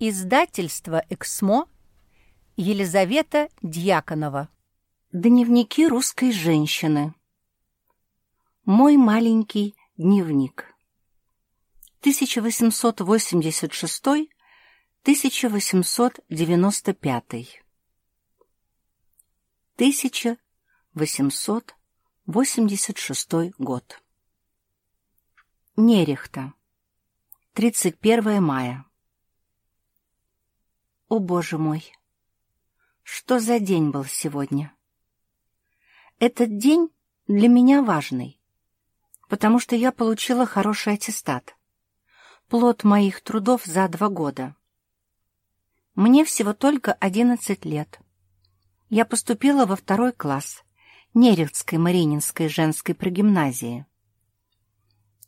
Издательство «Эксмо», Елизавета Дьяконова. Дневники русской женщины. Мой маленький дневник. 1886-1895. 1886 год. Нерехта. 31 мая. О, Боже мой! Что за день был сегодня? Этот день для меня важный, потому что я получила хороший аттестат. Плод моих трудов за два года. Мне всего только одиннадцать лет. Я поступила во второй класс Нерехтской Марининской женской прогимназии.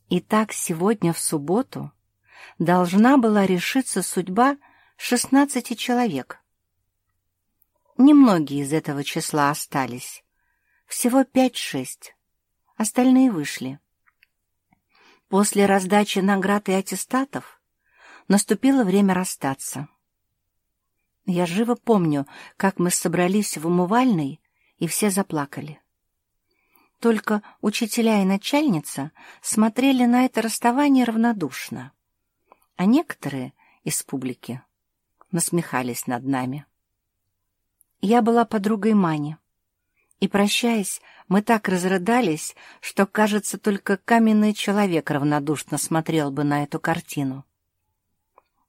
И так сегодня, в субботу, должна была решиться судьба шестнадцати человек. Немногие из этого числа остались. Всего пять-шесть. Остальные вышли. После раздачи наград и аттестатов наступило время расстаться. Я живо помню, как мы собрались в умывальной, и все заплакали. Только учителя и начальница смотрели на это расставание равнодушно, а некоторые из публики насмехались над нами. Я была подругой Мани, и, прощаясь, мы так разрыдались, что, кажется, только каменный человек равнодушно смотрел бы на эту картину.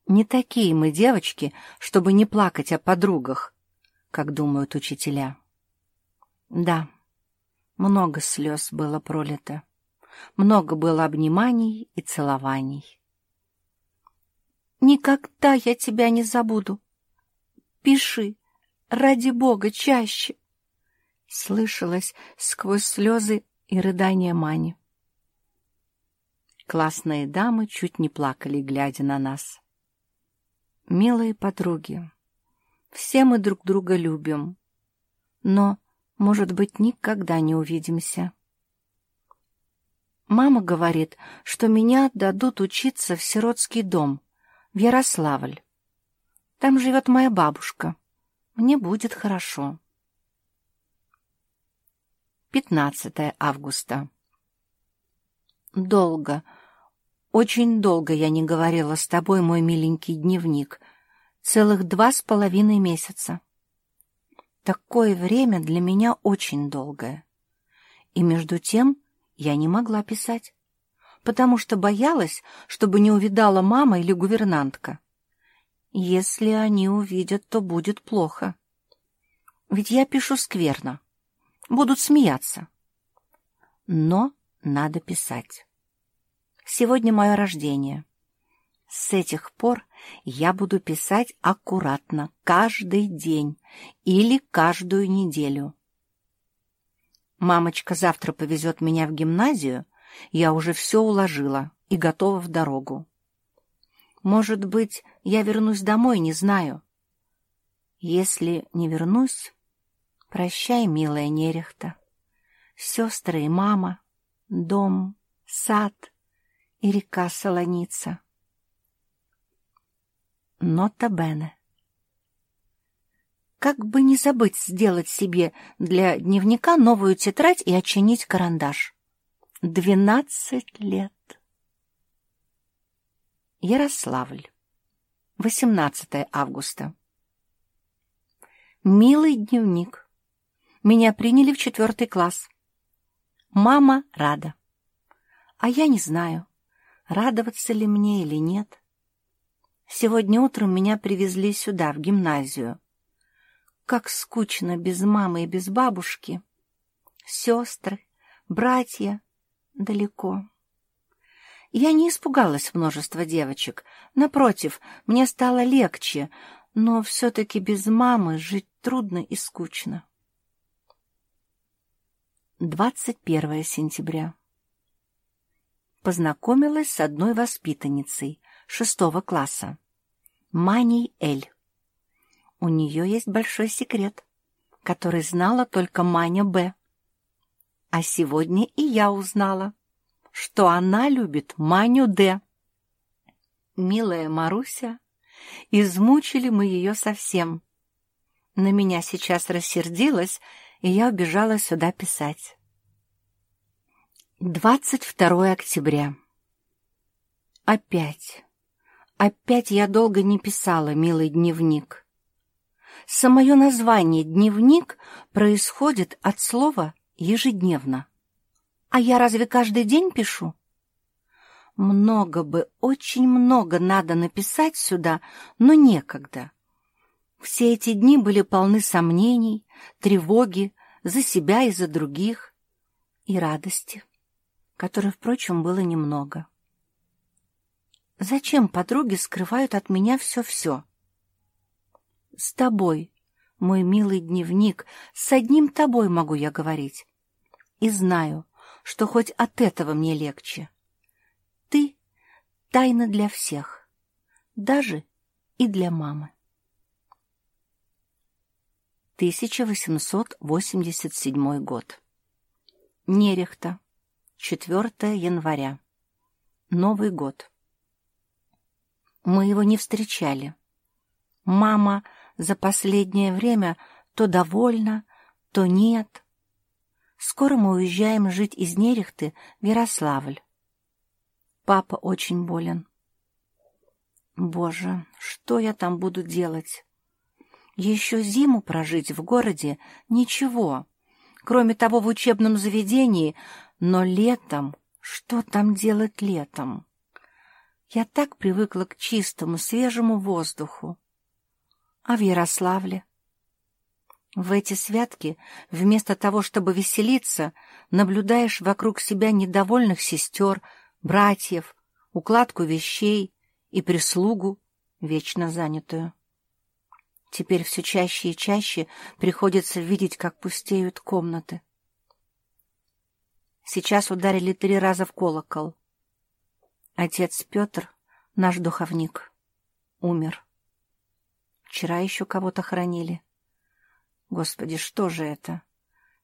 Не такие мы девочки, чтобы не плакать о подругах, как думают учителя. Да, много слез было пролито, много было обниманий и целований. Никогда я тебя не забуду. Пиши, ради бога, чаще. Слышалось сквозь слезы и рыдания Мани. Классные дамы чуть не плакали, глядя на нас. Милые подруги, все мы друг друга любим, но, может быть, никогда не увидимся. Мама говорит, что меня отдадут учиться в сиротский дом — в Ярославль. Там живет моя бабушка. Мне будет хорошо. 15 августа. Долго, очень долго я не говорила с тобой, мой миленький дневник. Целых два с половиной месяца. Такое время для меня очень долгое. И между тем я не могла писать потому что боялась, чтобы не увидала мама или гувернантка. Если они увидят, то будет плохо. Ведь я пишу скверно. Будут смеяться. Но надо писать. Сегодня мое рождение. С этих пор я буду писать аккуратно, каждый день или каждую неделю. Мамочка завтра повезет меня в гимназию, я уже все уложила и готова в дорогу. Может быть, я вернусь домой, не знаю. Если не вернусь, прощай, милая нерехта. Сестры и мама, дом, сад и река Солоница. Нота Бене. Как бы не забыть сделать себе для дневника новую тетрадь и очинить карандаш. Двенадцать лет. Ярославль. 18 августа. Милый дневник. Меня приняли в четвертый класс. Мама рада. А я не знаю, радоваться ли мне или нет. Сегодня утром меня привезли сюда, в гимназию. Как скучно без мамы и без бабушки. Сестры, братья — далеко. Я не испугалась множества девочек. Напротив, мне стало легче, но все-таки без мамы жить трудно и скучно. 21 сентября. Познакомилась с одной воспитанницей шестого класса, Маней Эль. У нее есть большой секрет, который знала только Маня Б. А сегодня и я узнала, что она любит Маню Д. Милая Маруся Измучили мы ее совсем. На меня сейчас рассердилась, и я убежала сюда писать. 22 октября. Опять. Опять я долго не писала, милый дневник. Самое название «дневник» происходит от слова «ежедневно». А я разве каждый день пишу? Много бы, очень много надо написать сюда, но некогда. Все эти дни были полны сомнений, тревоги за себя и за других, и радости, которой, впрочем, было немного. Зачем подруги скрывают от меня все-все? С тобой, мой милый дневник, с одним тобой могу я говорить. И знаю, что хоть от этого мне легче. Ты — тайна для всех, даже и для мамы. 1887 год. Нерехта. 4 января. Новый год. Мы его не встречали. Мама за последнее время то довольна, то нет. Скоро мы уезжаем жить из Нерехты в Ярославль. Папа очень болен. Боже, что я там буду делать? Еще зиму прожить в городе — ничего. Кроме того, в учебном заведении, но летом... Что там делать летом? Я так привыкла к чистому, свежему воздуху. А в Ярославле? В эти святки, вместо того, чтобы веселиться, наблюдаешь вокруг себя недовольных сестер, братьев, укладку вещей и прислугу, вечно занятую. Теперь все чаще и чаще приходится видеть, как пустеют комнаты. Сейчас ударили три раза в колокол. Отец Петр, наш духовник, умер. Вчера еще кого-то хоронили. Господи, что же это?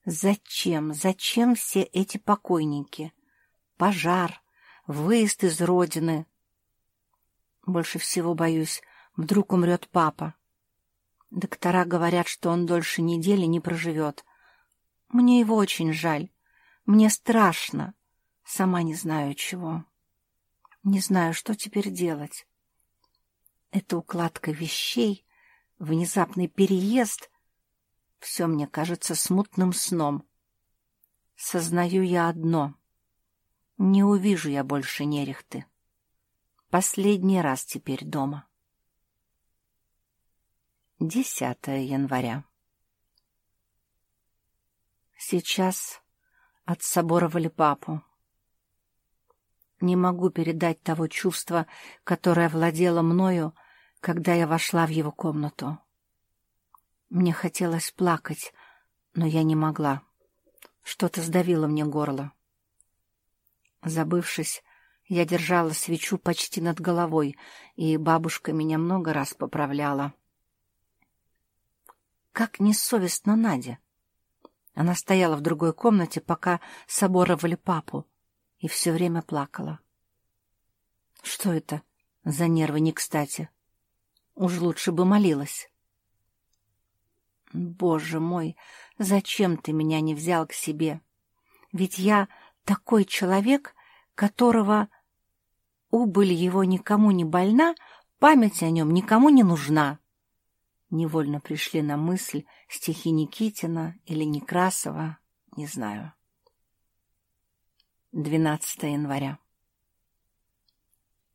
Зачем, зачем все эти покойники? Пожар, выезд из родины. Больше всего боюсь, вдруг умрет папа. Доктора говорят, что он дольше недели не проживет. Мне его очень жаль. Мне страшно. Сама не знаю чего. Не знаю, что теперь делать. Эта укладка вещей, внезапный переезд — все мне кажется смутным сном. Сознаю я одно. Не увижу я больше нерехты. Последний раз теперь дома. 10 января. Сейчас отсоборовали папу не могу передать того чувства, которое владело мною, когда я вошла в его комнату. Мне хотелось плакать, но я не могла. Что-то сдавило мне горло. Забывшись, я держала свечу почти над головой, и бабушка меня много раз поправляла. Как несовестно Надя! Она стояла в другой комнате, пока соборовали папу, и все время плакала. Что это за нервы не кстати? Уж лучше бы молилась. Боже мой, зачем ты меня не взял к себе? Ведь я такой человек, которого убыль его никому не больна, память о нем никому не нужна. Невольно пришли на мысль стихи Никитина или Некрасова, не знаю. 12 января.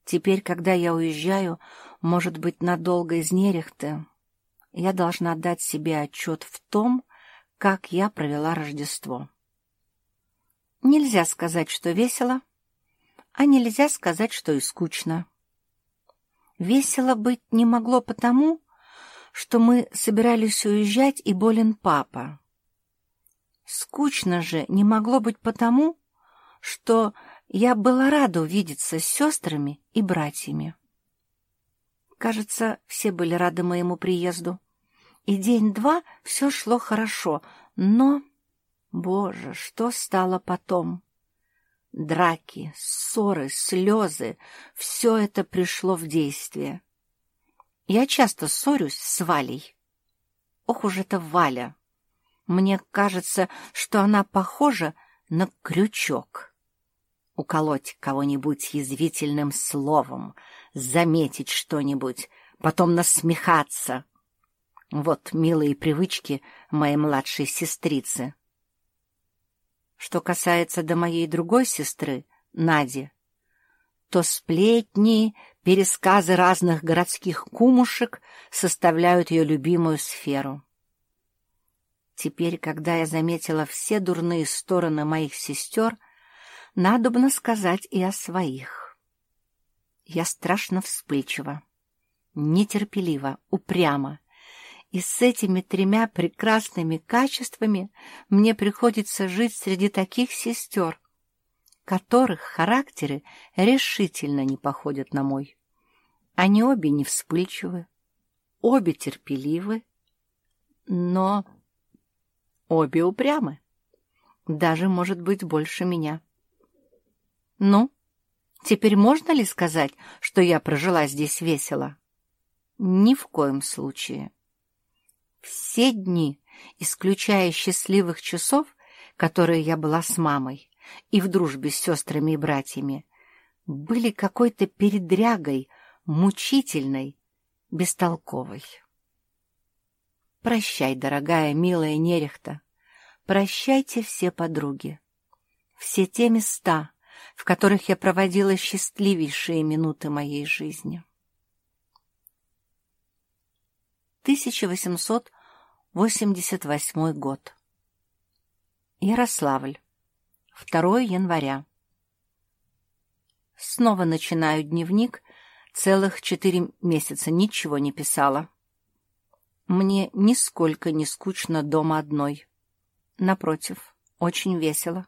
Теперь, когда я уезжаю, может быть, надолго из Нерехты, я должна дать себе отчет в том, как я провела Рождество. Нельзя сказать, что весело, а нельзя сказать, что и скучно. Весело быть не могло потому, что мы собирались уезжать, и болен папа. Скучно же не могло быть потому, что я была рада увидеться с сестрами и братьями. Кажется, все были рады моему приезду. И день-два все шло хорошо, но... Боже, что стало потом? Драки, ссоры, слезы — все это пришло в действие. Я часто ссорюсь с Валей. Ох уж это Валя! Мне кажется, что она похожа на крючок. Уколоть кого-нибудь язвительным словом, заметить что-нибудь, потом насмехаться. Вот милые привычки моей младшей сестрицы. Что касается до моей другой сестры, Нади, то сплетни, пересказы разных городских кумушек составляют ее любимую сферу. Теперь, когда я заметила все дурные стороны моих сестер, надобно сказать и о своих. Я страшно вспыльчива, нетерпелива, упряма, и с этими тремя прекрасными качествами мне приходится жить среди таких сестер, которых характеры решительно не походят на мой. Они обе не вспыльчивы, обе терпеливы, но обе упрямы. Даже, может быть, больше меня. Ну, теперь можно ли сказать, что я прожила здесь весело? Ни в коем случае. Все дни, исключая счастливых часов, которые я была с мамой и в дружбе с сестрами и братьями, были какой-то передрягой, мучительной, бестолковой. Прощай, дорогая, милая Нерехта, прощайте все подруги, все те места, в которых я проводила счастливейшие минуты моей жизни. 1888 год. Ярославль. 2 января. Снова начинаю дневник. Целых четыре месяца ничего не писала. Мне нисколько не скучно дома одной. Напротив, очень весело.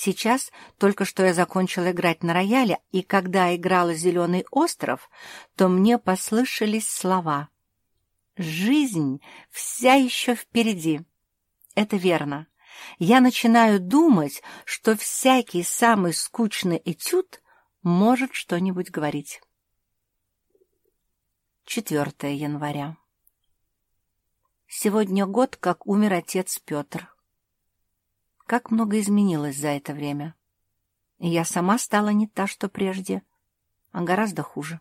Сейчас только что я закончила играть на рояле, и когда играла «Зеленый остров», то мне послышались слова — Жизнь вся еще впереди. Это верно. Я начинаю думать, что всякий самый скучный этюд может что-нибудь говорить. 4 января. Сегодня год, как умер отец Петр. Как много изменилось за это время. И я сама стала не та, что прежде, а гораздо хуже.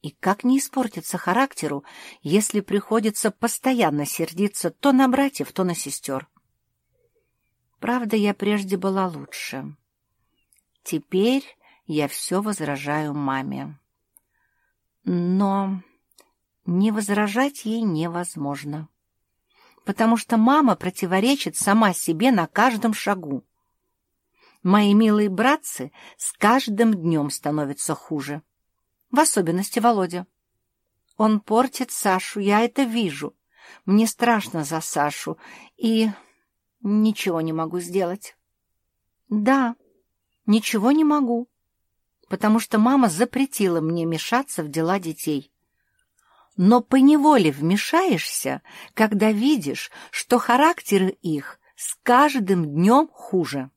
И как не испортиться характеру, если приходится постоянно сердиться то на братьев, то на сестер? Правда, я прежде была лучше. Теперь я все возражаю маме. Но не возражать ей невозможно, потому что мама противоречит сама себе на каждом шагу. Мои милые братцы с каждым днем становятся хуже. В особенности Володя. Он портит Сашу, я это вижу. Мне страшно за Сашу, и ничего не могу сделать. Да, ничего не могу, потому что мама запретила мне мешаться в дела детей. Но поневоле вмешаешься, когда видишь, что характеры их с каждым днем хуже.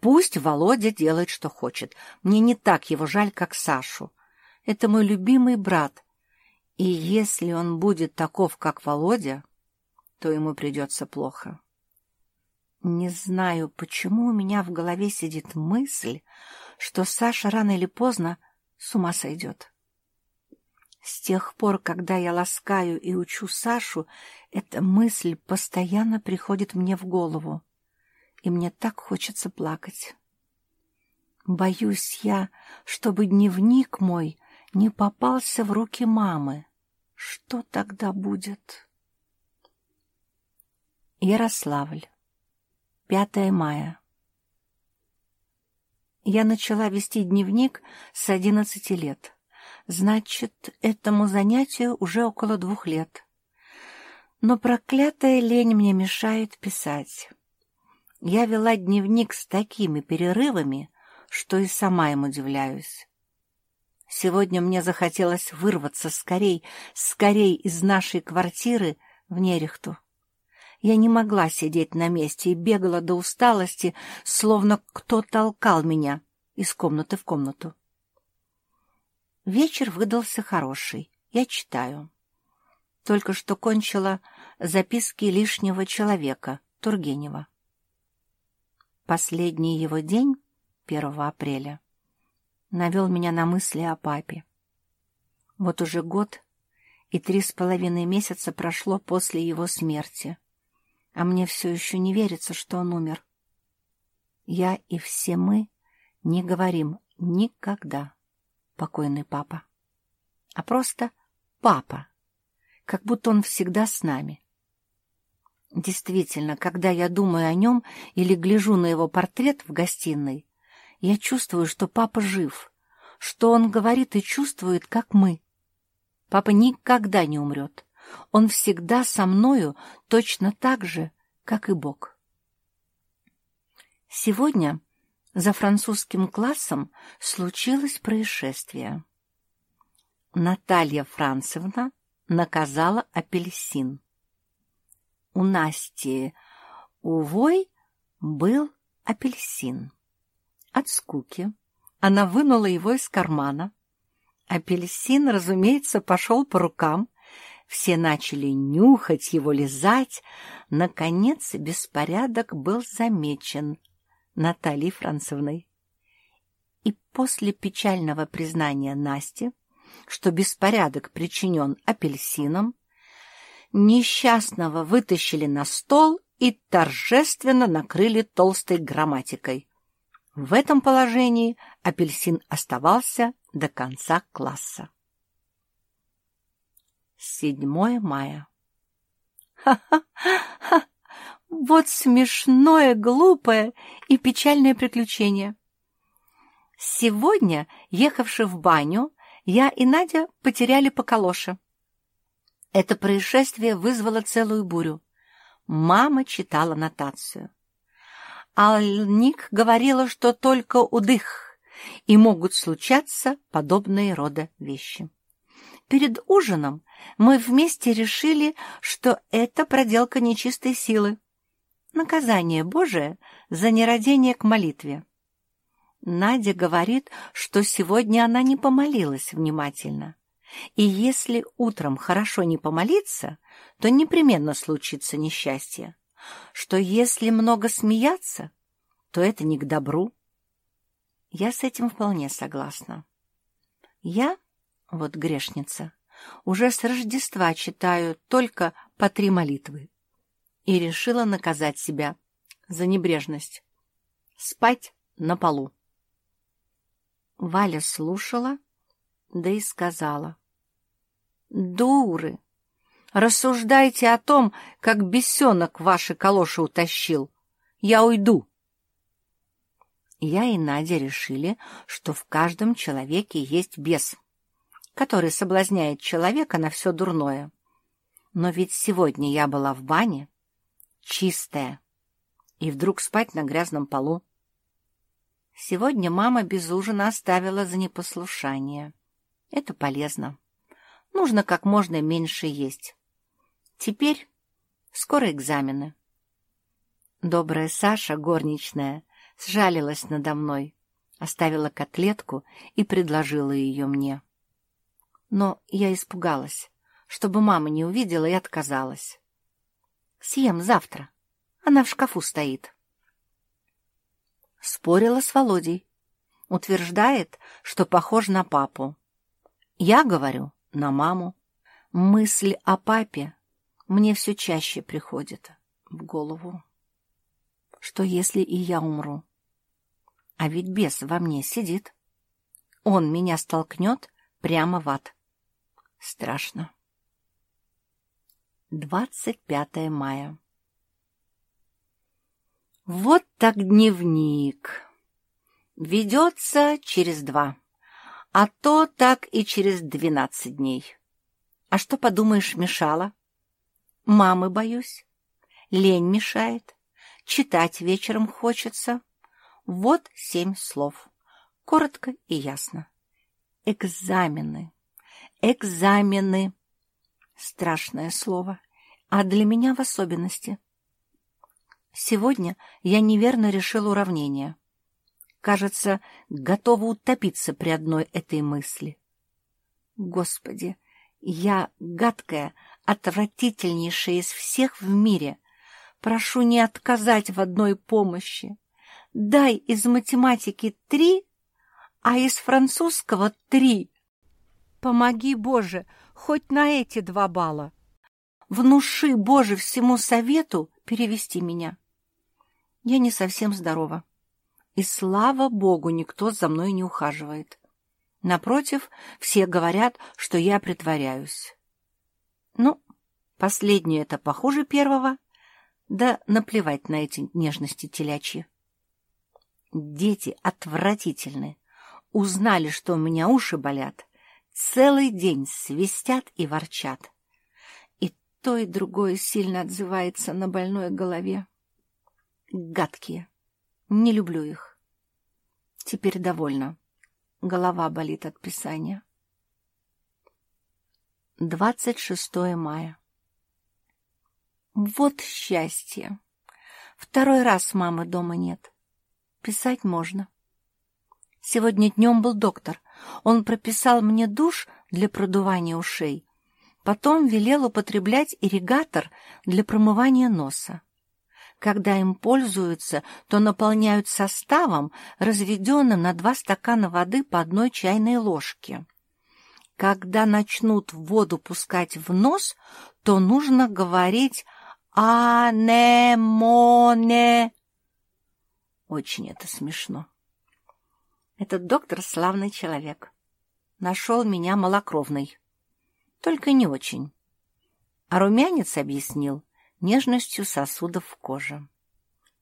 Пусть Володя делает, что хочет. Мне не так его жаль, как Сашу. Это мой любимый брат. И если он будет таков, как Володя, то ему придется плохо. Не знаю, почему у меня в голове сидит мысль, что Саша рано или поздно с ума сойдет. С тех пор, когда я ласкаю и учу Сашу, эта мысль постоянно приходит мне в голову и мне так хочется плакать. Боюсь я, чтобы дневник мой не попался в руки мамы. Что тогда будет? Ярославль. 5 мая. Я начала вести дневник с одиннадцати лет. Значит, этому занятию уже около двух лет. Но проклятая лень мне мешает писать. Я вела дневник с такими перерывами, что и сама им удивляюсь. Сегодня мне захотелось вырваться скорей, скорей из нашей квартиры в Нерехту. Я не могла сидеть на месте и бегала до усталости, словно кто толкал меня из комнаты в комнату. Вечер выдался хороший. Я читаю. Только что кончила записки лишнего человека, Тургенева. Последний его день, 1 апреля, навел меня на мысли о папе. Вот уже год и три с половиной месяца прошло после его смерти, а мне все еще не верится, что он умер. Я и все мы не говорим никогда покойный папа, а просто папа, как будто он всегда с нами. Действительно, когда я думаю о нем или гляжу на его портрет в гостиной, я чувствую, что папа жив, что он говорит и чувствует, как мы. Папа никогда не умрет. Он всегда со мною точно так же, как и Бог. Сегодня за французским классом случилось происшествие. Наталья Францевна наказала апельсин. У Насти увой был апельсин. От скуки она вынула его из кармана. Апельсин, разумеется, пошел по рукам. Все начали нюхать его, лизать. Наконец беспорядок был замечен Натальей Францевной. И после печального признания Насти, что беспорядок причинен апельсином, несчастного вытащили на стол и торжественно накрыли толстой грамматикой. В этом положении апельсин оставался до конца класса. 7 мая. Ха-ха-ха! Вот смешное, глупое и печальное приключение. Сегодня, ехавши в баню, я и Надя потеряли по калоше. Это происшествие вызвало целую бурю. Мама читала нотацию. Алник говорила, что только удых, и могут случаться подобные рода вещи. Перед ужином мы вместе решили, что это проделка нечистой силы. Наказание Божие за нерадение к молитве. Надя говорит, что сегодня она не помолилась внимательно. И если утром хорошо не помолиться, то непременно случится несчастье. Что если много смеяться, то это не к добру. Я с этим вполне согласна. Я, вот грешница, уже с Рождества читаю только по три молитвы и решила наказать себя за небрежность. Спать на полу. Валя слушала, да и сказала. «Дуры! Рассуждайте о том, как бесенок ваши калоши утащил. Я уйду!» Я и Надя решили, что в каждом человеке есть бес, который соблазняет человека на все дурное. Но ведь сегодня я была в бане, чистая, и вдруг спать на грязном полу. Сегодня мама без ужина оставила за непослушание. Это полезно. Нужно как можно меньше есть. Теперь скоро экзамены. Добрая Саша, горничная, сжалилась надо мной, оставила котлетку и предложила ее мне. Но я испугалась, чтобы мама не увидела и отказалась. Съем завтра. Она в шкафу стоит. Спорила с Володей. Утверждает, что похож на папу. Я говорю, на маму. Мысль о папе мне все чаще приходит в голову. Что если и я умру? А ведь бес во мне сидит. Он меня столкнет прямо в ад. Страшно. 25 мая. Вот так дневник. Ведется через два а то так и через двенадцать дней. А что, подумаешь, мешало? Мамы боюсь. Лень мешает. Читать вечером хочется. Вот семь слов. Коротко и ясно. Экзамены. Экзамены. Страшное слово. А для меня в особенности. Сегодня я неверно решил уравнение кажется, готова утопиться при одной этой мысли. Господи, я гадкая, отвратительнейшая из всех в мире. Прошу не отказать в одной помощи. Дай из математики три, а из французского три. Помоги, Боже, хоть на эти два балла. Внуши, Боже, всему совету перевести меня. Я не совсем здорова. И слава Богу, никто за мной не ухаживает. Напротив, все говорят, что я притворяюсь. Ну, последнее это похуже первого, да наплевать на эти нежности телячьи. Дети отвратительны. Узнали, что у меня уши болят. Целый день свистят и ворчат. И то, и другое сильно отзывается на больной голове. Гадкие. Не люблю их. Теперь довольна. Голова болит от писания. 26 мая. Вот счастье! Второй раз мамы дома нет. Писать можно. Сегодня днем был доктор. Он прописал мне душ для продувания ушей. Потом велел употреблять ирригатор для промывания носа. Когда им пользуются, то наполняют составом, разведенным на два стакана воды по одной чайной ложке. Когда начнут воду пускать в нос, то нужно говорить «анемоне». Очень это смешно. Этот доктор славный человек. Нашел меня малокровной. Только не очень. А румянец объяснил нежностью сосудов в коже.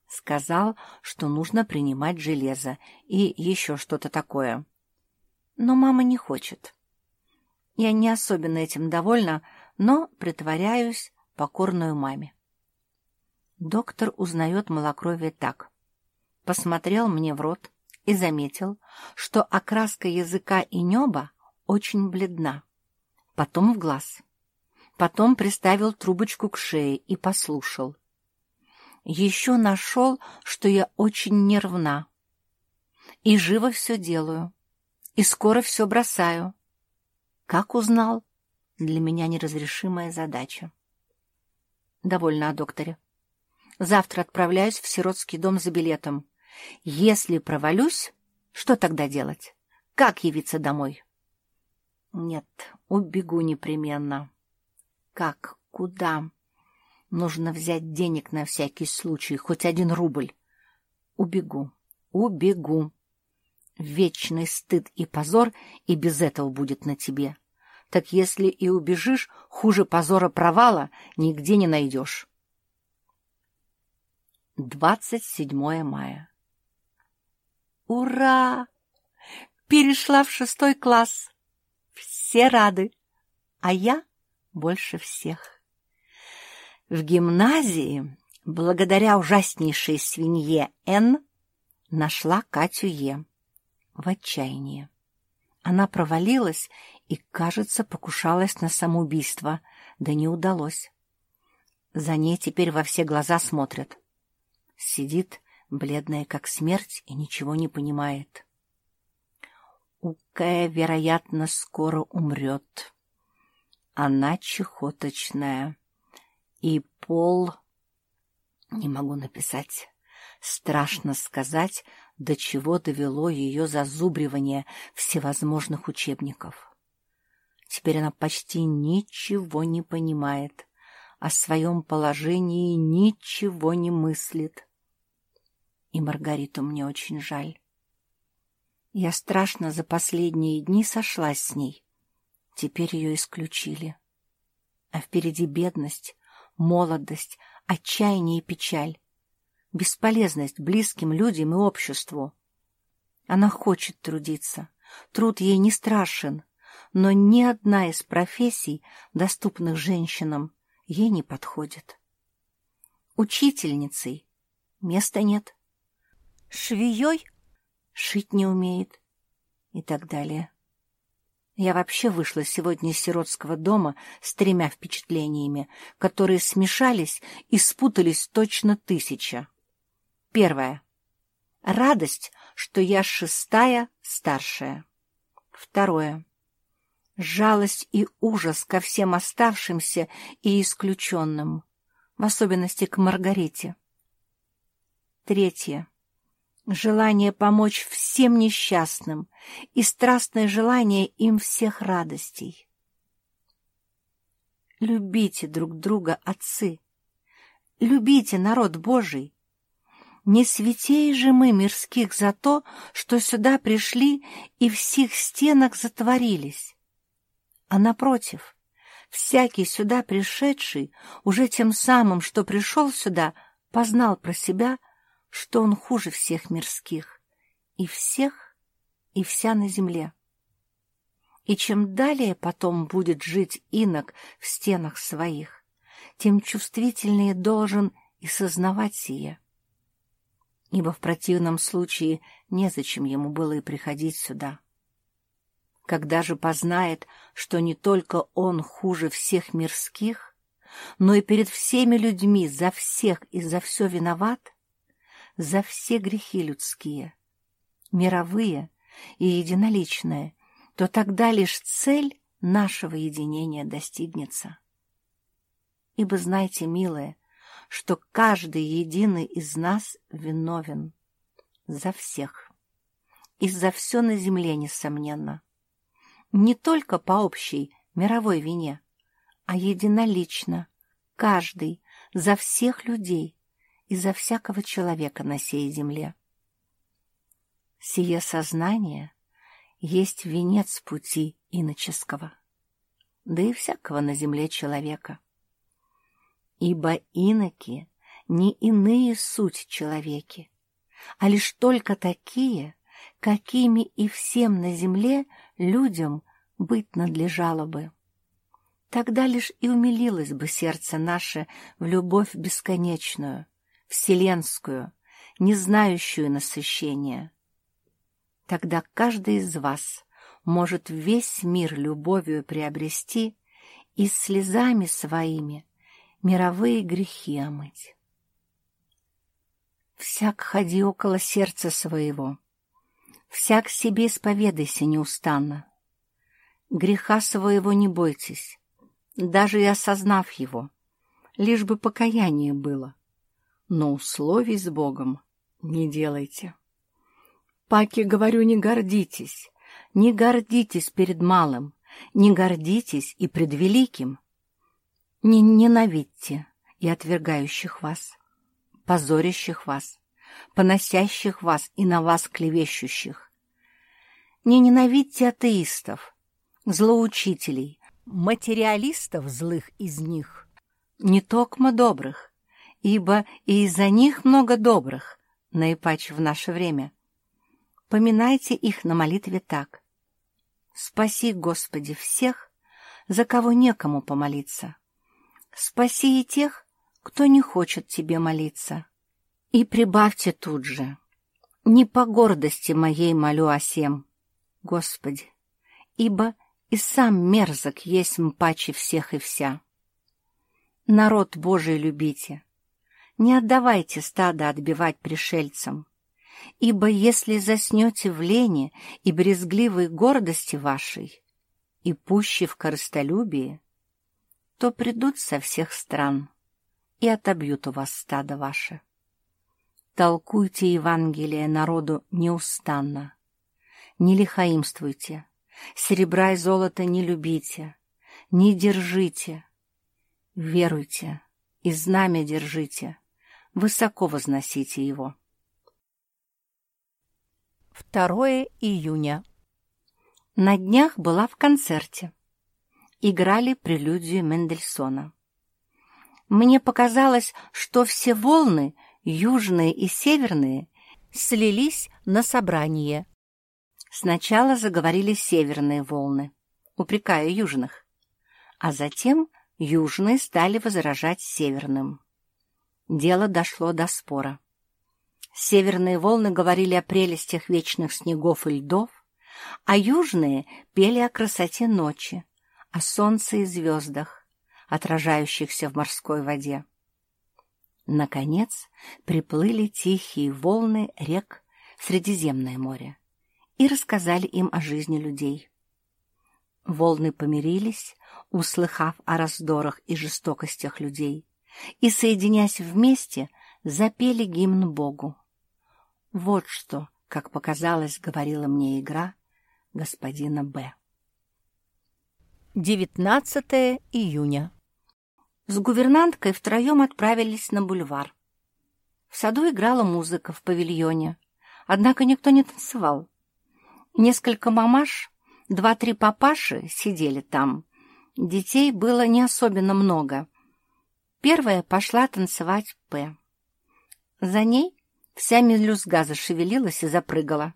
Сказал, что нужно принимать железо и еще что-то такое. Но мама не хочет. Я не особенно этим довольна, но притворяюсь покорную маме. Доктор узнает малокровие так. Посмотрел мне в рот, и заметил, что окраска языка и неба очень бледна. Потом в глаз. Потом приставил трубочку к шее и послушал. Еще нашел, что я очень нервна. И живо все делаю. И скоро все бросаю. Как узнал? Для меня неразрешимая задача. Довольно о докторе. Завтра отправляюсь в сиротский дом за билетом. Если провалюсь, что тогда делать? Как явиться домой? Нет, убегу непременно. Как? Куда? Нужно взять денег на всякий случай, хоть один рубль. Убегу, убегу. Вечный стыд и позор и без этого будет на тебе. Так если и убежишь, хуже позора провала нигде не найдешь. 27 мая. Ура! Перешла в шестой класс. Все рады, а я больше всех. В гимназии, благодаря ужаснейшей свинье Н, нашла Катю Е. В отчаянии. Она провалилась и, кажется, покушалась на самоубийство, да не удалось. За ней теперь во все глаза смотрят. Сидит бледная как смерть и ничего не понимает. Укая, вероятно, скоро умрет. Она чехоточная. И пол... Не могу написать. Страшно сказать, до чего довело ее зазубривание всевозможных учебников. Теперь она почти ничего не понимает, о своем положении ничего не мыслит и Маргариту мне очень жаль. Я страшно за последние дни сошлась с ней. Теперь ее исключили. А впереди бедность, молодость, отчаяние и печаль. Бесполезность близким людям и обществу. Она хочет трудиться. Труд ей не страшен, но ни одна из профессий, доступных женщинам, ей не подходит. Учительницей места нет швеей шить не умеет и так далее. Я вообще вышла сегодня из сиротского дома с тремя впечатлениями, которые смешались и спутались точно тысяча. Первое. Радость, что я шестая старшая. Второе. жалость и ужас ко всем оставшимся и исключенным, в особенности к Маргарите. Третье. Желание помочь всем несчастным и страстное желание им всех радостей. Любите друг друга, отцы. Любите народ Божий. Не святей же мы мирских за то, что сюда пришли и в сих стенах затворились. А напротив, всякий сюда пришедший уже тем самым, что пришел сюда, познал про себя, что он хуже всех мирских, и всех, и вся на земле. И чем далее потом будет жить инок в стенах своих, тем чувствительнее должен и сознавать сие. Ибо в противном случае незачем ему было и приходить сюда. Когда же познает, что не только он хуже всех мирских, но и перед всеми людьми за всех и за все виноват, за все грехи людские, мировые и единоличные, то тогда лишь цель нашего единения достигнется. Ибо знайте, милые, что каждый единый из нас виновен за всех и за все на земле, несомненно. Не только по общей мировой вине, а единолично, каждый, за всех людей и за всякого человека на сей земле. Сие сознание есть венец пути иноческого, да и всякого на земле человека. Ибо иноки не иные суть человеки, а лишь только такие, какими и всем на земле людям быть надлежало бы. Тогда лишь и умилилось бы сердце наше в любовь бесконечную, вселенскую, не знающую насыщения. Тогда каждый из вас может весь мир любовью приобрести и слезами своими мировые грехи омыть. Всяк ходи около сердца своего, всяк себе исповедайся неустанно. Греха своего не бойтесь, даже и осознав его, лишь бы покаяние было, но условий с Богом не делайте. Паки, говорю, не гордитесь, не гордитесь перед малым, не гордитесь и пред великим. Не ненавидьте и отвергающих вас, позорящих вас, поносящих вас и на вас клевещущих. Не ненавидьте атеистов, злоучителей, материалистов злых из них, не токмо добрых, ибо и из-за них много добрых, наипаче в наше время. Поминайте их на молитве так. «Спаси, Господи, всех, за кого некому помолиться. Спаси и тех, кто не хочет Тебе молиться. И прибавьте тут же. Не по гордости моей молю о сем, Господи, ибо и сам мерзок есть мпаче всех и вся. Народ Божий любите, не отдавайте стадо отбивать пришельцам, Ибо если заснете в лени и брезгливой гордости вашей, и пуще в корыстолюбии, то придут со всех стран и отобьют у вас стадо ваше. Толкуйте Евангелие народу неустанно, не лихаимствуйте, серебра и золота не любите, не держите, веруйте и знамя держите, высоко возносите его. 2 июня. На днях была в концерте. Играли прелюдию Мендельсона. Мне показалось, что все волны, южные и северные, слились на собрание. Сначала заговорили северные волны, упрекая южных, а затем южные стали возражать северным. Дело дошло до спора. Северные волны говорили о прелестях вечных снегов и льдов, а южные пели о красоте ночи, о солнце и звездах, отражающихся в морской воде. Наконец приплыли тихие волны рек Средиземное море и рассказали им о жизни людей. Волны помирились, услыхав о раздорах и жестокостях людей, и, соединясь вместе, запели гимн Богу. Вот что, как показалось, говорила мне игра господина Б. 19 июня. С гувернанткой втроем отправились на бульвар. В саду играла музыка в павильоне, однако никто не танцевал. Несколько мамаш, два-три папаши сидели там. Детей было не особенно много. Первая пошла танцевать П. За ней вся мелюзга зашевелилась и запрыгала.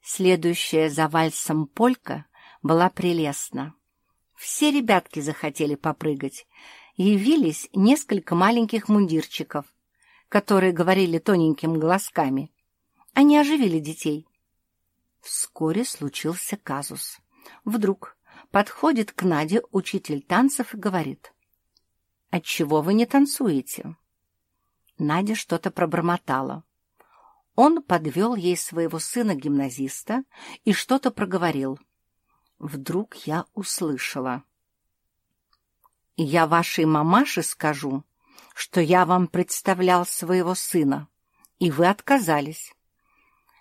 Следующая за вальсом полька была прелестна. Все ребятки захотели попрыгать. Явились несколько маленьких мундирчиков, которые говорили тоненькими голосками. Они оживили детей. Вскоре случился казус. Вдруг подходит к Наде учитель танцев и говорит. «Отчего вы не танцуете?» Надя что-то пробормотала. Он подвел ей своего сына-гимназиста и что-то проговорил. Вдруг я услышала. «Я вашей мамаше скажу, что я вам представлял своего сына, и вы отказались.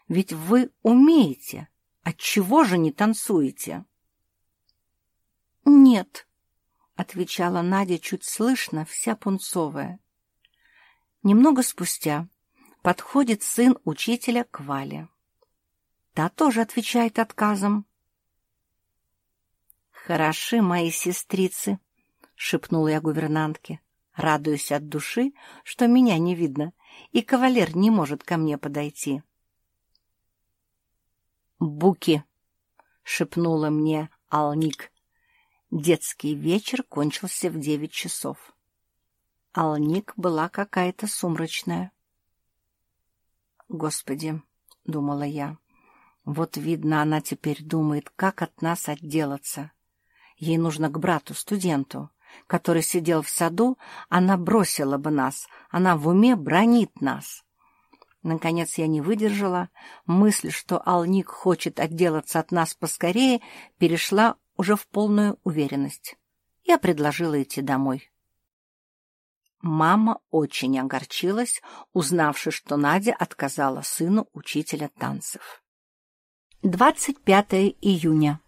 Ведь вы умеете, отчего же не танцуете?» «Нет», — отвечала Надя чуть слышно, вся пунцовая. Немного спустя подходит сын учителя к Вале. Та тоже отвечает отказом. «Хороши мои сестрицы», — шепнула я гувернантке, радуясь от души, что меня не видно, и кавалер не может ко мне подойти. «Буки», — шепнула мне Алник. Детский вечер кончился в девять часов. Алник была какая-то сумрачная. «Господи», — думала я, — «вот, видно, она теперь думает, как от нас отделаться». Ей нужно к брату, студенту, который сидел в саду, она бросила бы нас, она в уме бронит нас. Наконец я не выдержала. Мысль, что Алник хочет отделаться от нас поскорее, перешла уже в полную уверенность. Я предложила идти домой. Мама очень огорчилась, узнавши, что Надя отказала сыну учителя танцев. 25 июня.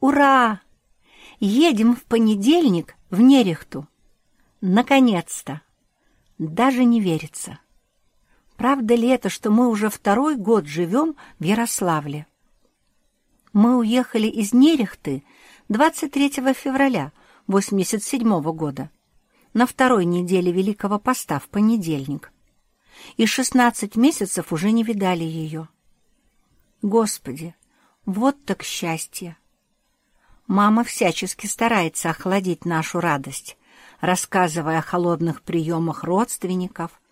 Ура! Едем в понедельник в Нерехту. Наконец-то! Даже не верится. Правда ли это, что мы уже второй год живем в Ярославле? Мы уехали из Нерехты 23 февраля 87 года, на второй неделе Великого Поста в понедельник. И 16 месяцев уже не видали ее. Господи, вот так счастье! Мама всячески старается охладить нашу радость, рассказывая о холодных приемах родственников,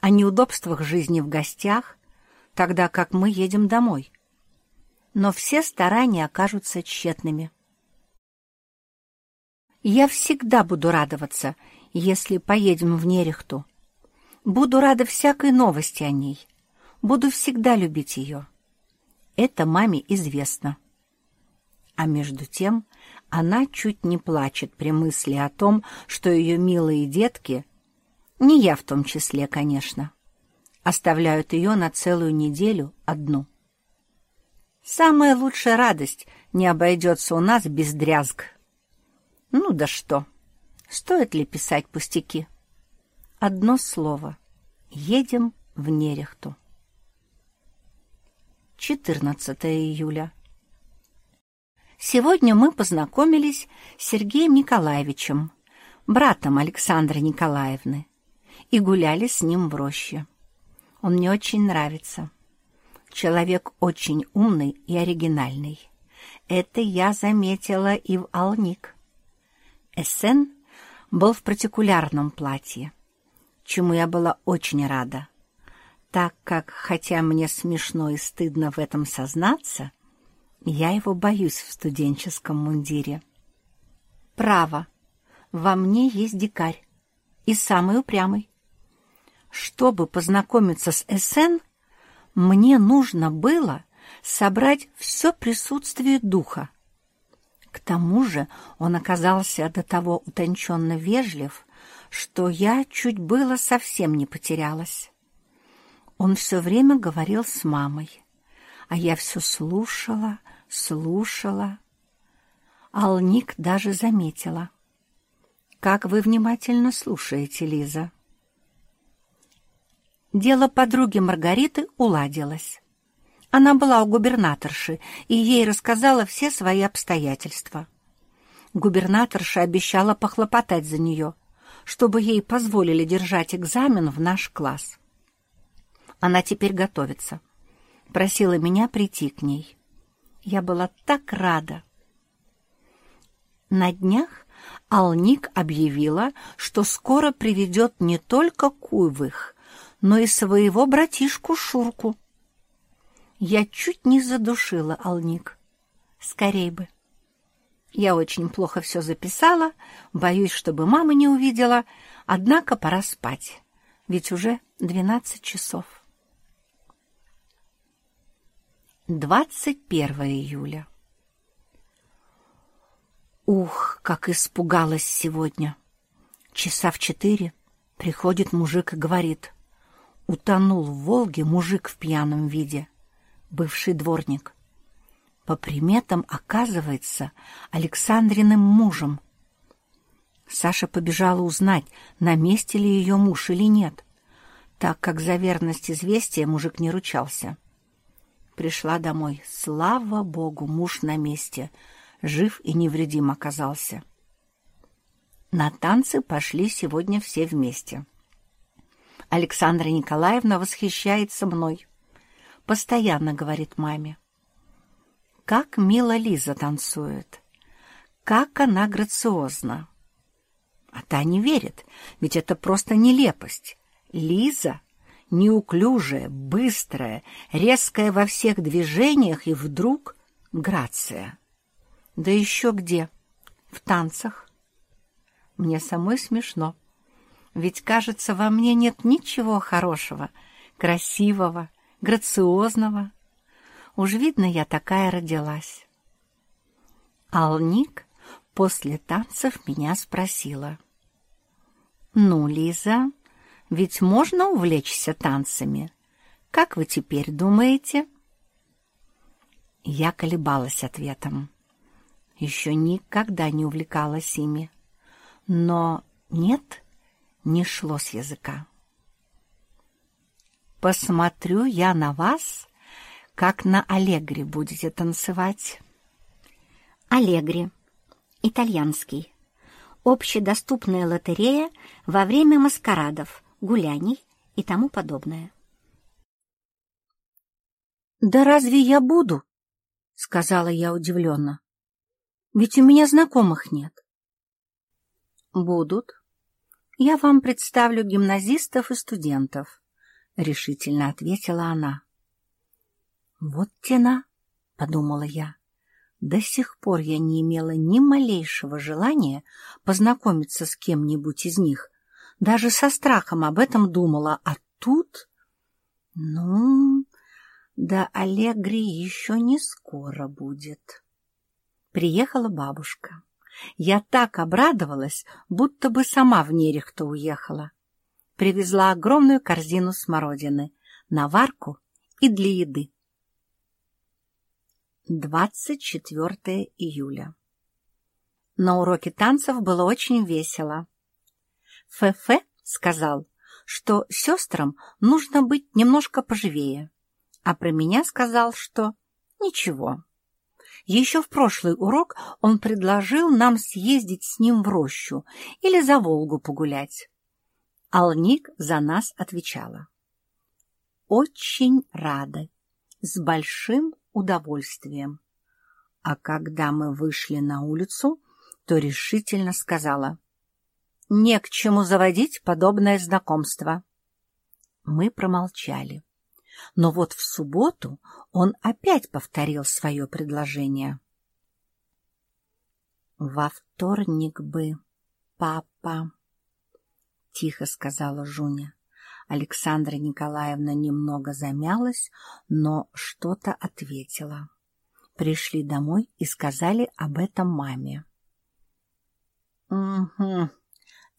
о неудобствах жизни в гостях, тогда как мы едем домой. Но все старания окажутся тщетными. Я всегда буду радоваться, если поедем в Нерехту. Буду рада всякой новости о ней. Буду всегда любить ее. Это маме известно а между тем она чуть не плачет при мысли о том, что ее милые детки, не я в том числе, конечно, оставляют ее на целую неделю одну. Самая лучшая радость не обойдется у нас без дрязг. Ну да что, стоит ли писать пустяки? Одно слово. Едем в Нерехту. 14 июля. Сегодня мы познакомились с Сергеем Николаевичем, братом Александры Николаевны, и гуляли с ним в роще. Он мне очень нравится. Человек очень умный и оригинальный. Это я заметила и в Алник. Эссен был в партикулярном платье, чему я была очень рада, так как, хотя мне смешно и стыдно в этом сознаться, я его боюсь в студенческом мундире. Право, во мне есть дикарь, и самый упрямый. Чтобы познакомиться с СН, мне нужно было собрать все присутствие духа. К тому же он оказался до того утонченно вежлив, что я чуть было совсем не потерялась. Он все время говорил с мамой, а я все слушала, слушала. Алник даже заметила. «Как вы внимательно слушаете, Лиза!» Дело подруги Маргариты уладилось. Она была у губернаторши и ей рассказала все свои обстоятельства. Губернаторша обещала похлопотать за нее, чтобы ей позволили держать экзамен в наш класс. Она теперь готовится. Просила меня прийти к ней. Я была так рада. На днях Алник объявила, что скоро приведет не только Куйвых, но и своего братишку Шурку. Я чуть не задушила Алник. Скорей бы. Я очень плохо все записала, боюсь, чтобы мама не увидела, однако пора спать, ведь уже двенадцать часов. 21 июля. Ух, как испугалась сегодня. Часа в четыре приходит мужик и говорит. Утонул в Волге мужик в пьяном виде, бывший дворник. По приметам оказывается Александриным мужем. Саша побежала узнать, на месте ли ее муж или нет, так как за верность известия мужик не ручался. Пришла домой. Слава богу, муж на месте — жив и невредим оказался. На танцы пошли сегодня все вместе. Александра Николаевна восхищается мной. Постоянно говорит маме. Как мило Лиза танцует. Как она грациозна. А та не верит, ведь это просто нелепость. Лиза неуклюжая, быстрая, резкая во всех движениях и вдруг грация. Да еще где? В танцах. Мне самой смешно. Ведь, кажется, во мне нет ничего хорошего, красивого, грациозного. Уж видно, я такая родилась. Алник после танцев меня спросила. «Ну, Лиза, ведь можно увлечься танцами? Как вы теперь думаете?» Я колебалась ответом еще никогда не увлекалась ими. Но нет, не шло с языка. Посмотрю я на вас, как на аллегри будете танцевать. Аллегри. Итальянский. Общедоступная лотерея во время маскарадов, гуляний и тому подобное. «Да разве я буду?» — сказала я удивленно. Ведь у меня знакомых нет. Будут. Я вам представлю гимназистов и студентов, решительно ответила она. Вот тена, подумала я. До сих пор я не имела ни малейшего желания познакомиться с кем-нибудь из них. Даже со страхом об этом думала, а тут... Ну, да Аллегри еще не скоро будет. Приехала бабушка. Я так обрадовалась, будто бы сама в Нерехто уехала. Привезла огромную корзину смородины на варку и для еды. 24 июля. На уроке танцев было очень весело. Фефе сказал, что сестрам нужно быть немножко поживее, а про меня сказал, что ничего. Еще в прошлый урок он предложил нам съездить с ним в рощу или за Волгу погулять. Алник за нас отвечала. Очень рада, с большим удовольствием. А когда мы вышли на улицу, то решительно сказала, «Не к чему заводить подобное знакомство». Мы промолчали. Но вот в субботу он опять повторил свое предложение. «Во вторник бы, папа», — тихо сказала Жуня, Александра Николаевна немного замялась, но что-то ответила. Пришли домой и сказали об этом маме. «Угу,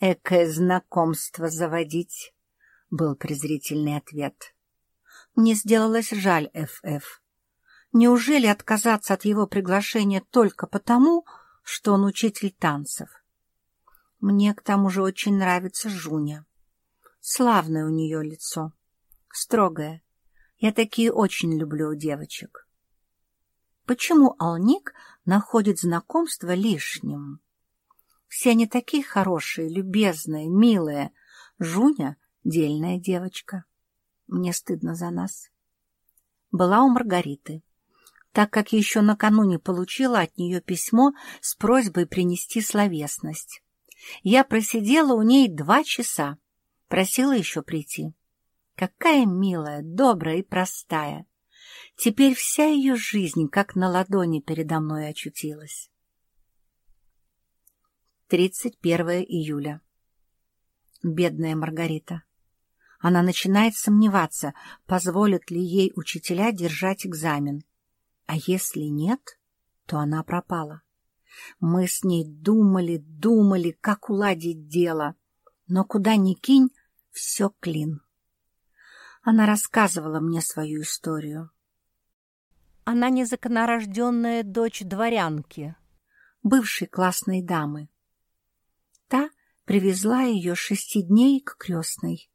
экое знакомство заводить», — был презрительный ответ. Мне сделалось жаль Ф.Ф. Неужели отказаться от его приглашения только потому, что он учитель танцев? Мне к тому же очень нравится Жуня. Славное у нее лицо, строгое. Я такие очень люблю у девочек. Почему Алник находит знакомство лишним? Все они такие хорошие, любезные, милые. Жуня — дельная девочка. Мне стыдно за нас. Была у Маргариты так как еще накануне получила от нее письмо с просьбой принести словесность. Я просидела у ней два часа, просила еще прийти. Какая милая, добрая и простая. Теперь вся ее жизнь как на ладони передо мной очутилась. 31 июля. Бедная Маргарита. Она начинает сомневаться, позволят ли ей учителя держать экзамен. А если нет, то она пропала. Мы с ней думали, думали, как уладить дело, но куда ни кинь, все клин. Она рассказывала мне свою историю. Она незаконорожденная дочь дворянки, бывшей классной дамы. Та привезла ее шести дней к крестной.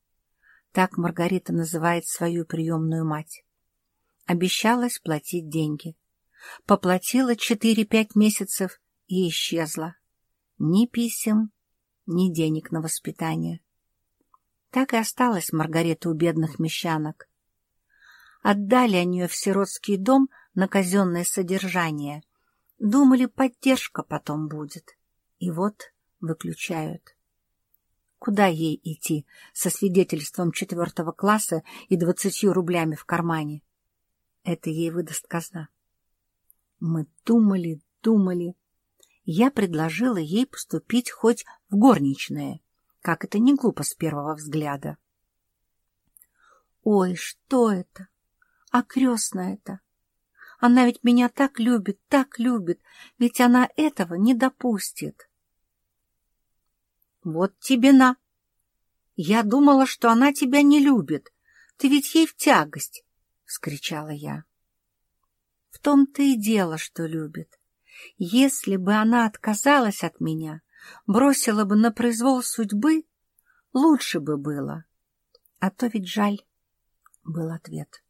Так Маргарита называет свою приемную мать. Обещалась платить деньги. Поплатила четыре-пять месяцев и исчезла. Ни писем, ни денег на воспитание. Так и осталась Маргарита у бедных мещанок. Отдали они ее в сиротский дом на казенное содержание. Думали, поддержка потом будет. И вот выключают. Куда ей идти со свидетельством четвертого класса и двадцатью рублями в кармане? Это ей выдаст казна. Мы думали, думали. Я предложила ей поступить хоть в горничное, как это не глупо с первого взгляда. Ой, что это? А крестная это? Она ведь меня так любит, так любит, ведь она этого не допустит. Вот тебе на. Я думала, что она тебя не любит. Ты ведь ей в тягость. — вскричала я. В том-то и дело, что любит. Если бы она отказалась от меня, бросила бы на произвол судьбы, лучше бы было. А то ведь жаль, — был ответ.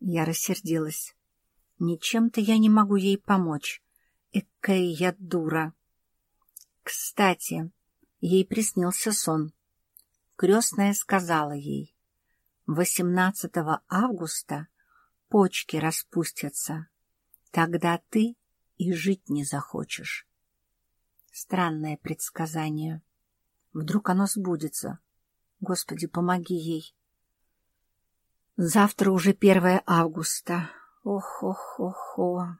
Я рассердилась. Ничем-то я не могу ей помочь. Экая я дура. Кстати, ей приснился сон. Крестная сказала ей. 18 августа почки распустятся. Тогда ты и жить не захочешь. Странное предсказание. Вдруг оно сбудется. Господи, помоги ей. Завтра уже 1 августа. Ох-ох-ох-ох.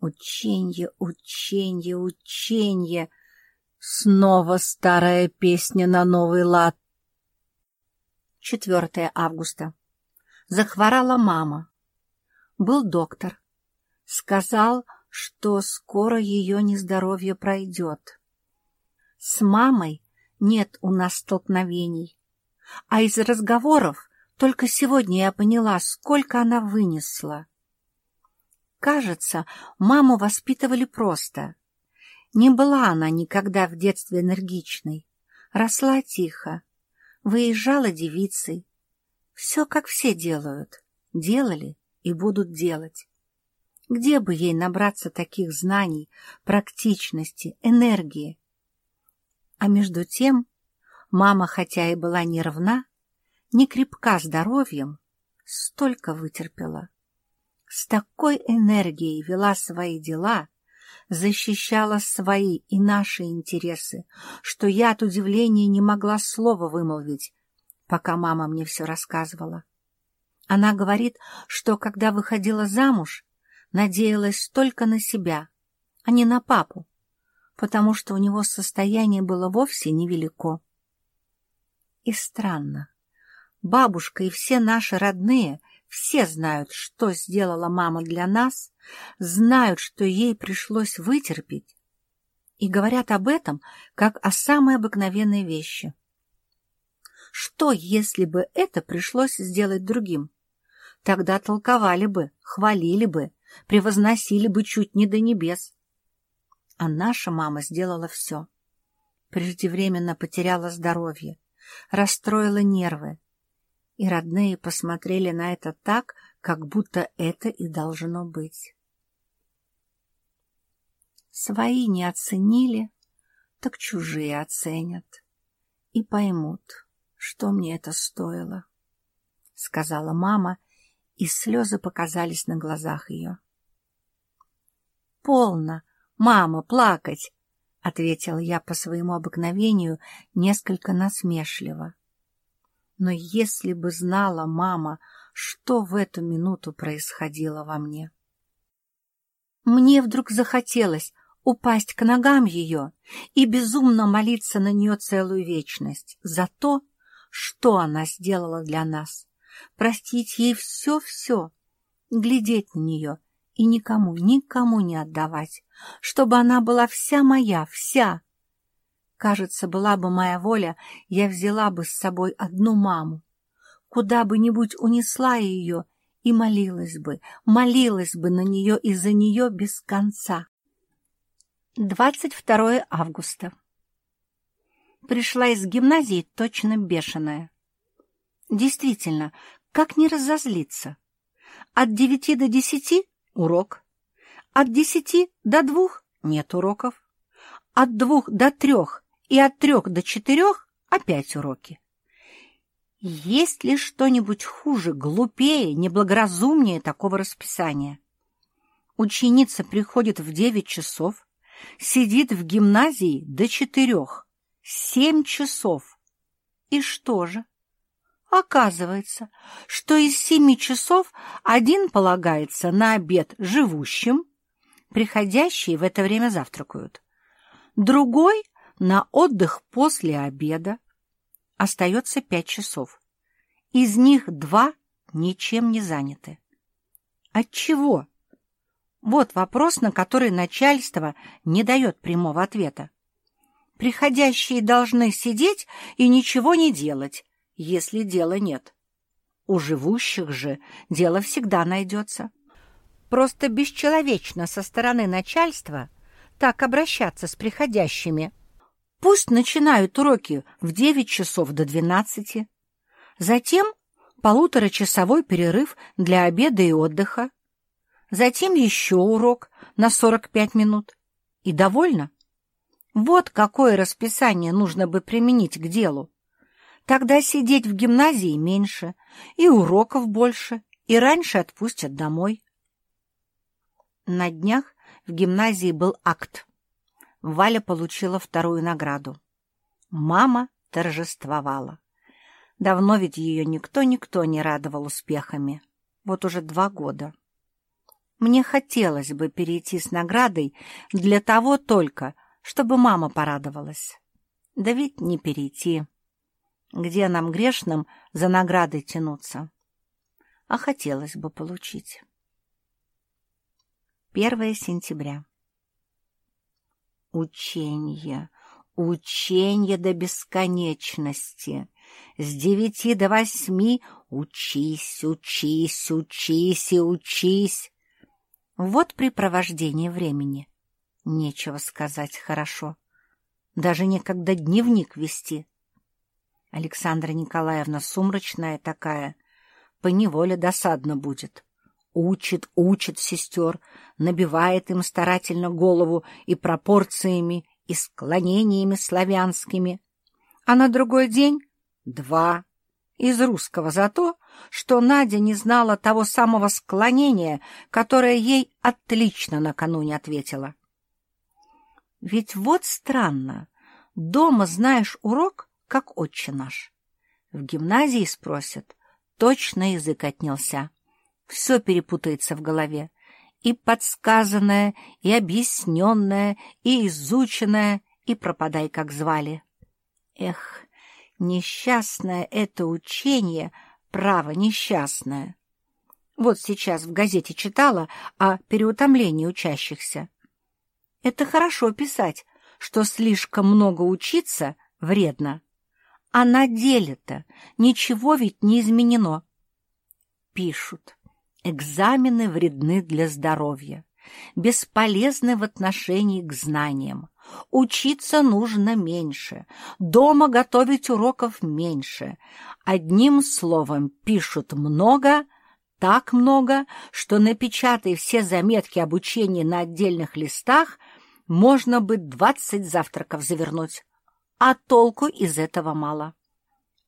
Ученье, ученье, ученье. Снова старая песня на новый лад. 4 августа. Захворала мама. Был доктор. Сказал, что скоро ее нездоровье пройдет. С мамой нет у нас столкновений. А из разговоров только сегодня я поняла, сколько она вынесла. Кажется, маму воспитывали просто. Не была она никогда в детстве энергичной. Росла тихо, Выезжала девицей. Все, как все делают. Делали и будут делать. Где бы ей набраться таких знаний, практичности, энергии? А между тем, мама, хотя и была нервна, не крепка здоровьем, столько вытерпела. С такой энергией вела свои дела, защищала свои и наши интересы, что я от удивления не могла слова вымолвить, пока мама мне все рассказывала. Она говорит, что когда выходила замуж, надеялась только на себя, а не на папу, потому что у него состояние было вовсе невелико. И странно, Бабушка и все наши родные, все знают, что сделала мама для нас, знают, что ей пришлось вытерпеть, и говорят об этом, как о самой обыкновенной вещи. Что, если бы это пришлось сделать другим? Тогда толковали бы, хвалили бы, превозносили бы чуть не до небес. А наша мама сделала все. Преждевременно потеряла здоровье, расстроила нервы. И родные посмотрели на это так, как будто это и должно быть. Свои не оценили, так чужие оценят и поймут, что мне это стоило, — сказала мама, и слезы показались на глазах ее. — Полно, мама, плакать! — ответил я по своему обыкновению несколько насмешливо. Но если бы знала мама, что в эту минуту происходило во мне. Мне вдруг захотелось упасть к ногам ее и безумно молиться на нее целую вечность за то, что она сделала для нас, простить ей все-все, глядеть на нее и никому, никому не отдавать, чтобы она была вся моя, вся. Кажется, была бы моя воля, я взяла бы с собой одну маму, куда бы нибудь унесла ее и молилась бы, молилась бы на нее и за нее без конца. 22 августа. Пришла из гимназии точно бешеная. Действительно, как не разозлиться? От девяти до десяти — урок. От десяти до двух — нет уроков. От двух до трех и от трех до четырех — опять уроки. Есть ли что-нибудь хуже, глупее, неблагоразумнее такого расписания? Ученица приходит в девять часов, сидит в гимназии до четырех, семь часов. И что же? Оказывается, что из семи часов один полагается на обед живущим, приходящие в это время завтракают, другой — на отдых после обеда. Остается пять часов. Из них два ничем не заняты. Отчего? Вот вопрос, на который начальство не дает прямого ответа. Приходящие должны сидеть и ничего не делать, если дела нет. У живущих же дело всегда найдется. Просто бесчеловечно со стороны начальства так обращаться с приходящими. Пусть начинают уроки в 9 часов до 12, затем полуторачасовой перерыв для обеда и отдыха, затем еще урок на 45 минут. И довольно? Вот какое расписание нужно бы применить к делу. Тогда сидеть в гимназии меньше, и уроков больше, и раньше отпустят домой. На днях в гимназии был акт. Валя получила вторую награду. Мама торжествовала. Давно ведь ее никто-никто не радовал успехами. Вот уже два года. Мне хотелось бы перейти с наградой для того только, чтобы мама порадовалась. Да ведь не перейти. Где нам, грешным, за наградой тянуться? А хотелось бы получить. 1 сентября. Учение, учение до бесконечности. С девяти до восьми учись, учись, учись и учись. Вот припровождение времени. Нечего сказать хорошо. Даже некогда дневник вести. Александра Николаевна сумрачная такая, поневоле досадно будет. Учит, учит сестер, набивает им старательно голову и пропорциями, и склонениями славянскими. А на другой день — два из русского за то, что Надя не знала того самого склонения, которое ей отлично накануне ответила. Ведь вот странно, дома знаешь урок, как отче наш. В гимназии спросят, точно язык отнялся. Все перепутается в голове. И подсказанное, и объясненное, и изученное, и пропадай, как звали. Эх, Несчастное это учение, право несчастное. Вот сейчас в газете читала о переутомлении учащихся. Это хорошо писать, что слишком много учиться вредно. А на деле-то ничего ведь не изменено. Пишут, экзамены вредны для здоровья, бесполезны в отношении к знаниям. Учиться нужно меньше, дома готовить уроков меньше. Одним словом, пишут много, так много, что напечатай все заметки обучения на отдельных листах, можно бы двадцать завтраков завернуть. А толку из этого мало.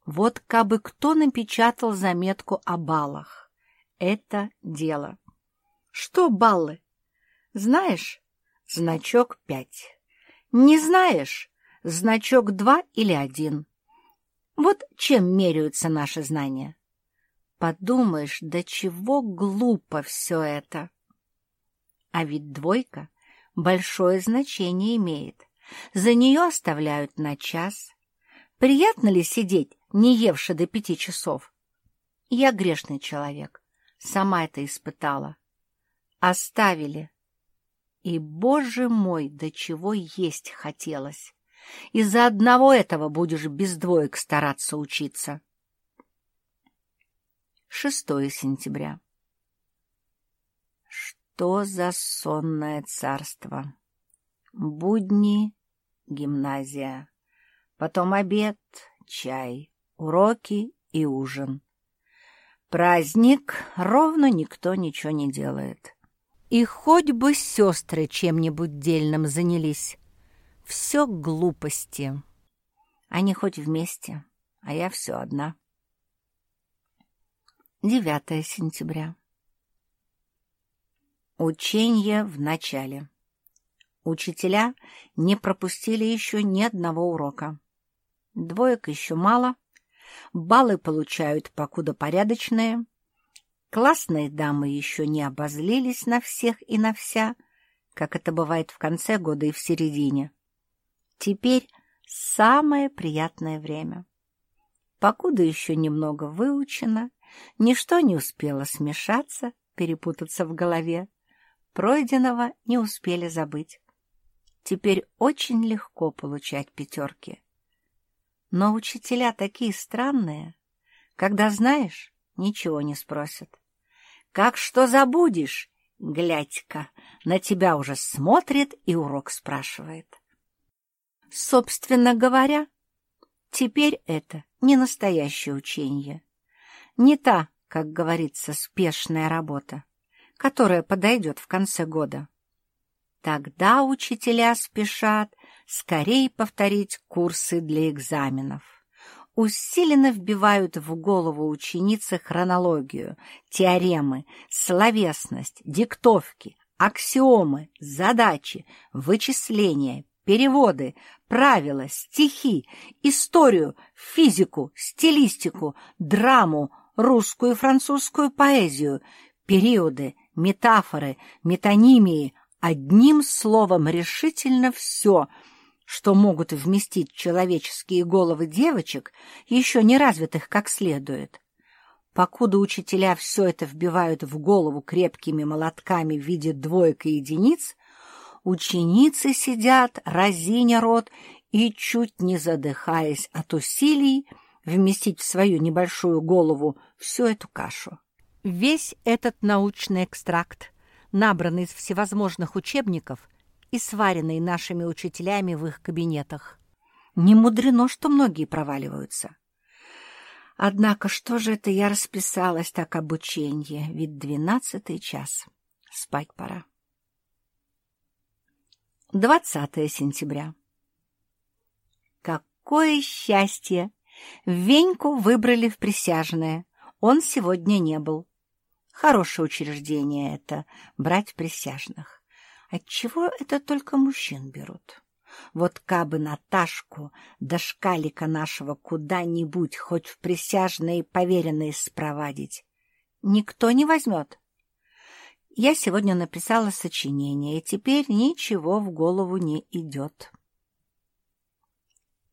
Вот кабы кто напечатал заметку о баллах. Это дело. Что баллы? Знаешь, значок пять. Не знаешь, значок два или один. Вот чем меряются наши знания. Подумаешь, до чего глупо все это. А ведь двойка большое значение имеет. За нее оставляют на час. Приятно ли сидеть, не евши до пяти часов? Я грешный человек, сама это испытала. Оставили. И, боже мой, до чего есть хотелось. Из-за одного этого будешь без двоек стараться учиться. 6 сентября. Что за сонное царство? Будни, гимназия, потом обед, чай, уроки и ужин. Праздник, ровно никто ничего не делает. И хоть бы сестры чем-нибудь дельным занялись. Все глупости. Они хоть вместе, а я все одна. 9 сентября. Учение в начале. Учителя не пропустили еще ни одного урока. Двоек еще мало, баллы получают покуда порядочные, классные дамы еще не обозлились на всех и на вся, как это бывает в конце года и в середине. Теперь самое приятное время. Покуда еще немного выучено, Ничто не успело смешаться, перепутаться в голове. Пройденного не успели забыть. Теперь очень легко получать пятерки. Но учителя такие странные. Когда знаешь, ничего не спросят. Как что забудешь? Глядь-ка, на тебя уже смотрит и урок спрашивает. Собственно говоря, теперь это не настоящее учение. Не та, как говорится, спешная работа, которая подойдет в конце года. Тогда учителя спешат скорее повторить курсы для экзаменов. Усиленно вбивают в голову ученицы хронологию, теоремы, словесность, диктовки, аксиомы, задачи, вычисления, переводы, правила, стихи, историю, физику, стилистику, драму, русскую и французскую поэзию, периоды, метафоры, метонимии, одним словом решительно все, что могут вместить человеческие головы девочек, еще не развитых как следует. Покуда учителя все это вбивают в голову крепкими молотками в виде двоек и единиц, ученицы сидят, разиня рот и, чуть не задыхаясь от усилий, вместить в свою небольшую голову всю эту кашу. Весь этот научный экстракт, набранный из всевозможных учебников и сваренный нашими учителями в их кабинетах. Не мудрено, что многие проваливаются. Однако что же это я расписалась так обучение, ведь двенадцатый час. Спать пора. 20 сентября. Какое счастье Веньку выбрали в присяжное. Он сегодня не был. Хорошее учреждение это — брать присяжных. Отчего это только мужчин берут? Вот кабы Наташку, дошкалика нашего, куда-нибудь, хоть в присяжные поверенные спровадить, никто не возьмет. Я сегодня написала сочинение, и теперь ничего в голову не идет.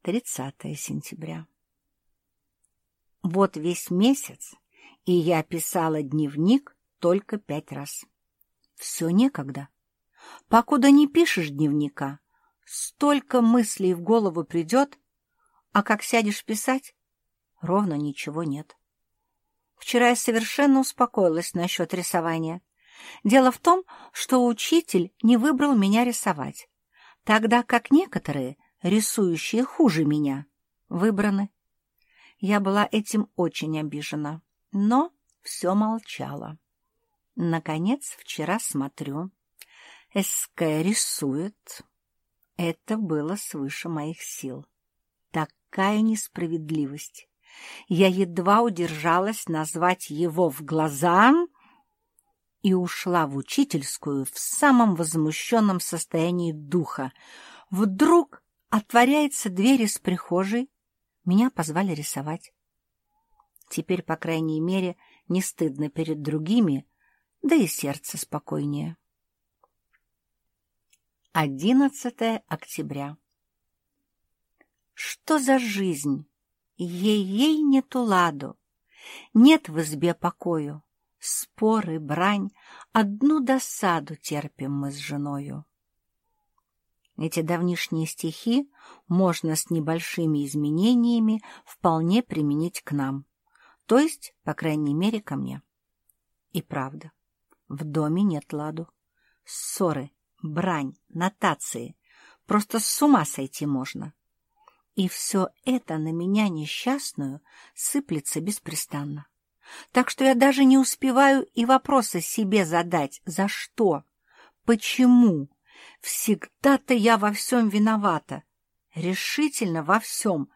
30 сентября. Вот весь месяц, и я писала дневник только пять раз. Все некогда. Покуда не пишешь дневника, столько мыслей в голову придет, а как сядешь писать, ровно ничего нет. Вчера я совершенно успокоилась насчет рисования. Дело в том, что учитель не выбрал меня рисовать, тогда как некоторые, рисующие хуже меня, выбраны. Я была этим очень обижена, но все молчала. Наконец, вчера смотрю. СК рисует. Это было свыше моих сил. Такая несправедливость. Я едва удержалась назвать его в глаза и ушла в учительскую в самом возмущенном состоянии духа. Вдруг отворяется дверь из прихожей. Меня позвали рисовать. Теперь, по крайней мере, не стыдно перед другими, да и сердце спокойнее. 11 октября. Что за жизнь? Ей-ей нету ладу, нет в избе покою, споры, брань, одну досаду терпим мы с женою. Эти давнишние стихи можно с небольшими изменениями вполне применить к нам, то есть, по крайней мере, ко мне. И правда, в доме нет ладу. Ссоры, брань, нотации. Просто с ума сойти можно. И все это на меня несчастную сыплется беспрестанно. Так что я даже не успеваю и вопросы себе задать. За что? Почему? Всегда-то я во всем виновата. Решительно во всем.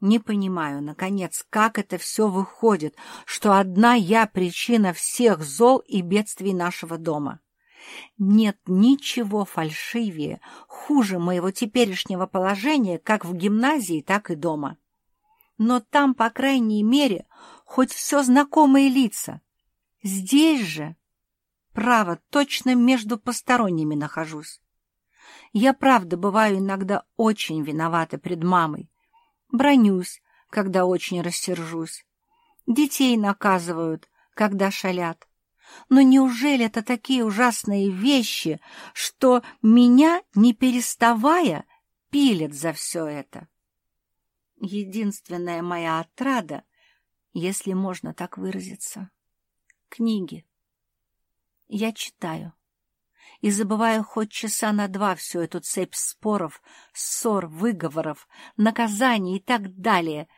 Не понимаю, наконец, как это все выходит, что одна я причина всех зол и бедствий нашего дома. Нет ничего фальшивее, хуже моего теперешнего положения как в гимназии, так и дома. Но там, по крайней мере, хоть все знакомые лица. Здесь же, право, точно между посторонними нахожусь. Я, правда, бываю иногда очень виновата пред мамой. Бронюсь, когда очень рассержусь. Детей наказывают, когда шалят. Но неужели это такие ужасные вещи, что меня, не переставая, пилят за все это? Единственная моя отрада, если можно так выразиться, — книги. Я читаю и забываю хоть часа на два всю эту цепь споров, ссор, выговоров, наказаний и так далее,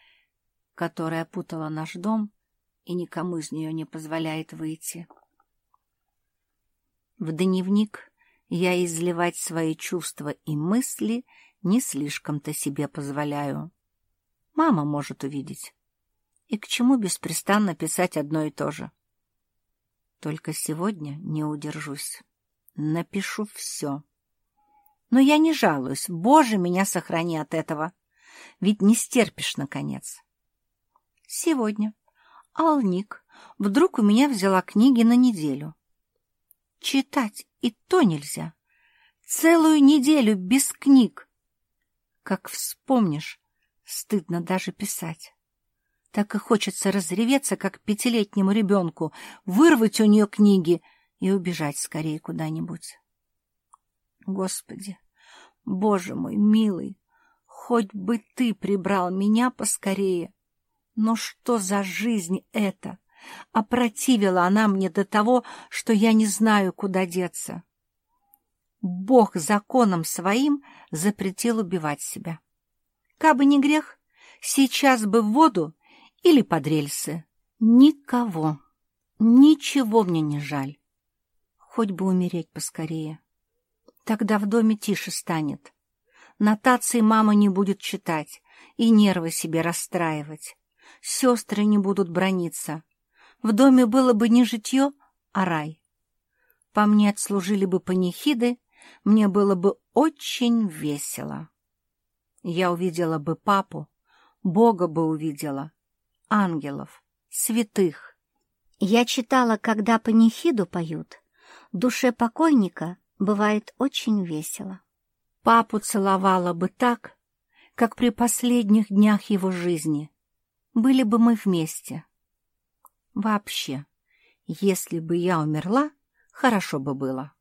которая опутала наш дом и никому из нее не позволяет выйти. В дневник я изливать свои чувства и мысли не слишком-то себе позволяю. Мама может увидеть. И к чему беспрестанно писать одно и то же? Только сегодня не удержусь. Напишу все. Но я не жалуюсь. Боже, меня сохрани от этого. Ведь не стерпишь, наконец. Сегодня Алник вдруг у меня взяла книги на неделю. Читать и то нельзя. Целую неделю без книг. Как вспомнишь, стыдно даже писать. Так и хочется разреветься, как пятилетнему ребенку, вырвать у нее книги и убежать скорее куда-нибудь. Господи, Боже мой, милый, хоть бы ты прибрал меня поскорее. Но что за жизнь это? Опротивила она мне до того, что я не знаю, куда деться. Бог законом своим запретил убивать себя. Кабы не грех, сейчас бы в воду или под рельсы. Никого, ничего мне не жаль. Хоть бы умереть поскорее. Тогда в доме тише станет. Нотации мама не будет читать и нервы себе расстраивать. Сестры не будут брониться. В доме было бы не житье, а рай. По мне отслужили бы панихиды, мне было бы очень весело. Я увидела бы папу, Бога бы увидела, ангелов, святых. Я читала, когда панихиду поют, душе покойника бывает очень весело. Папу целовала бы так, как при последних днях его жизни. были бы мы вместе. Вообще, если бы я умерла, хорошо бы было.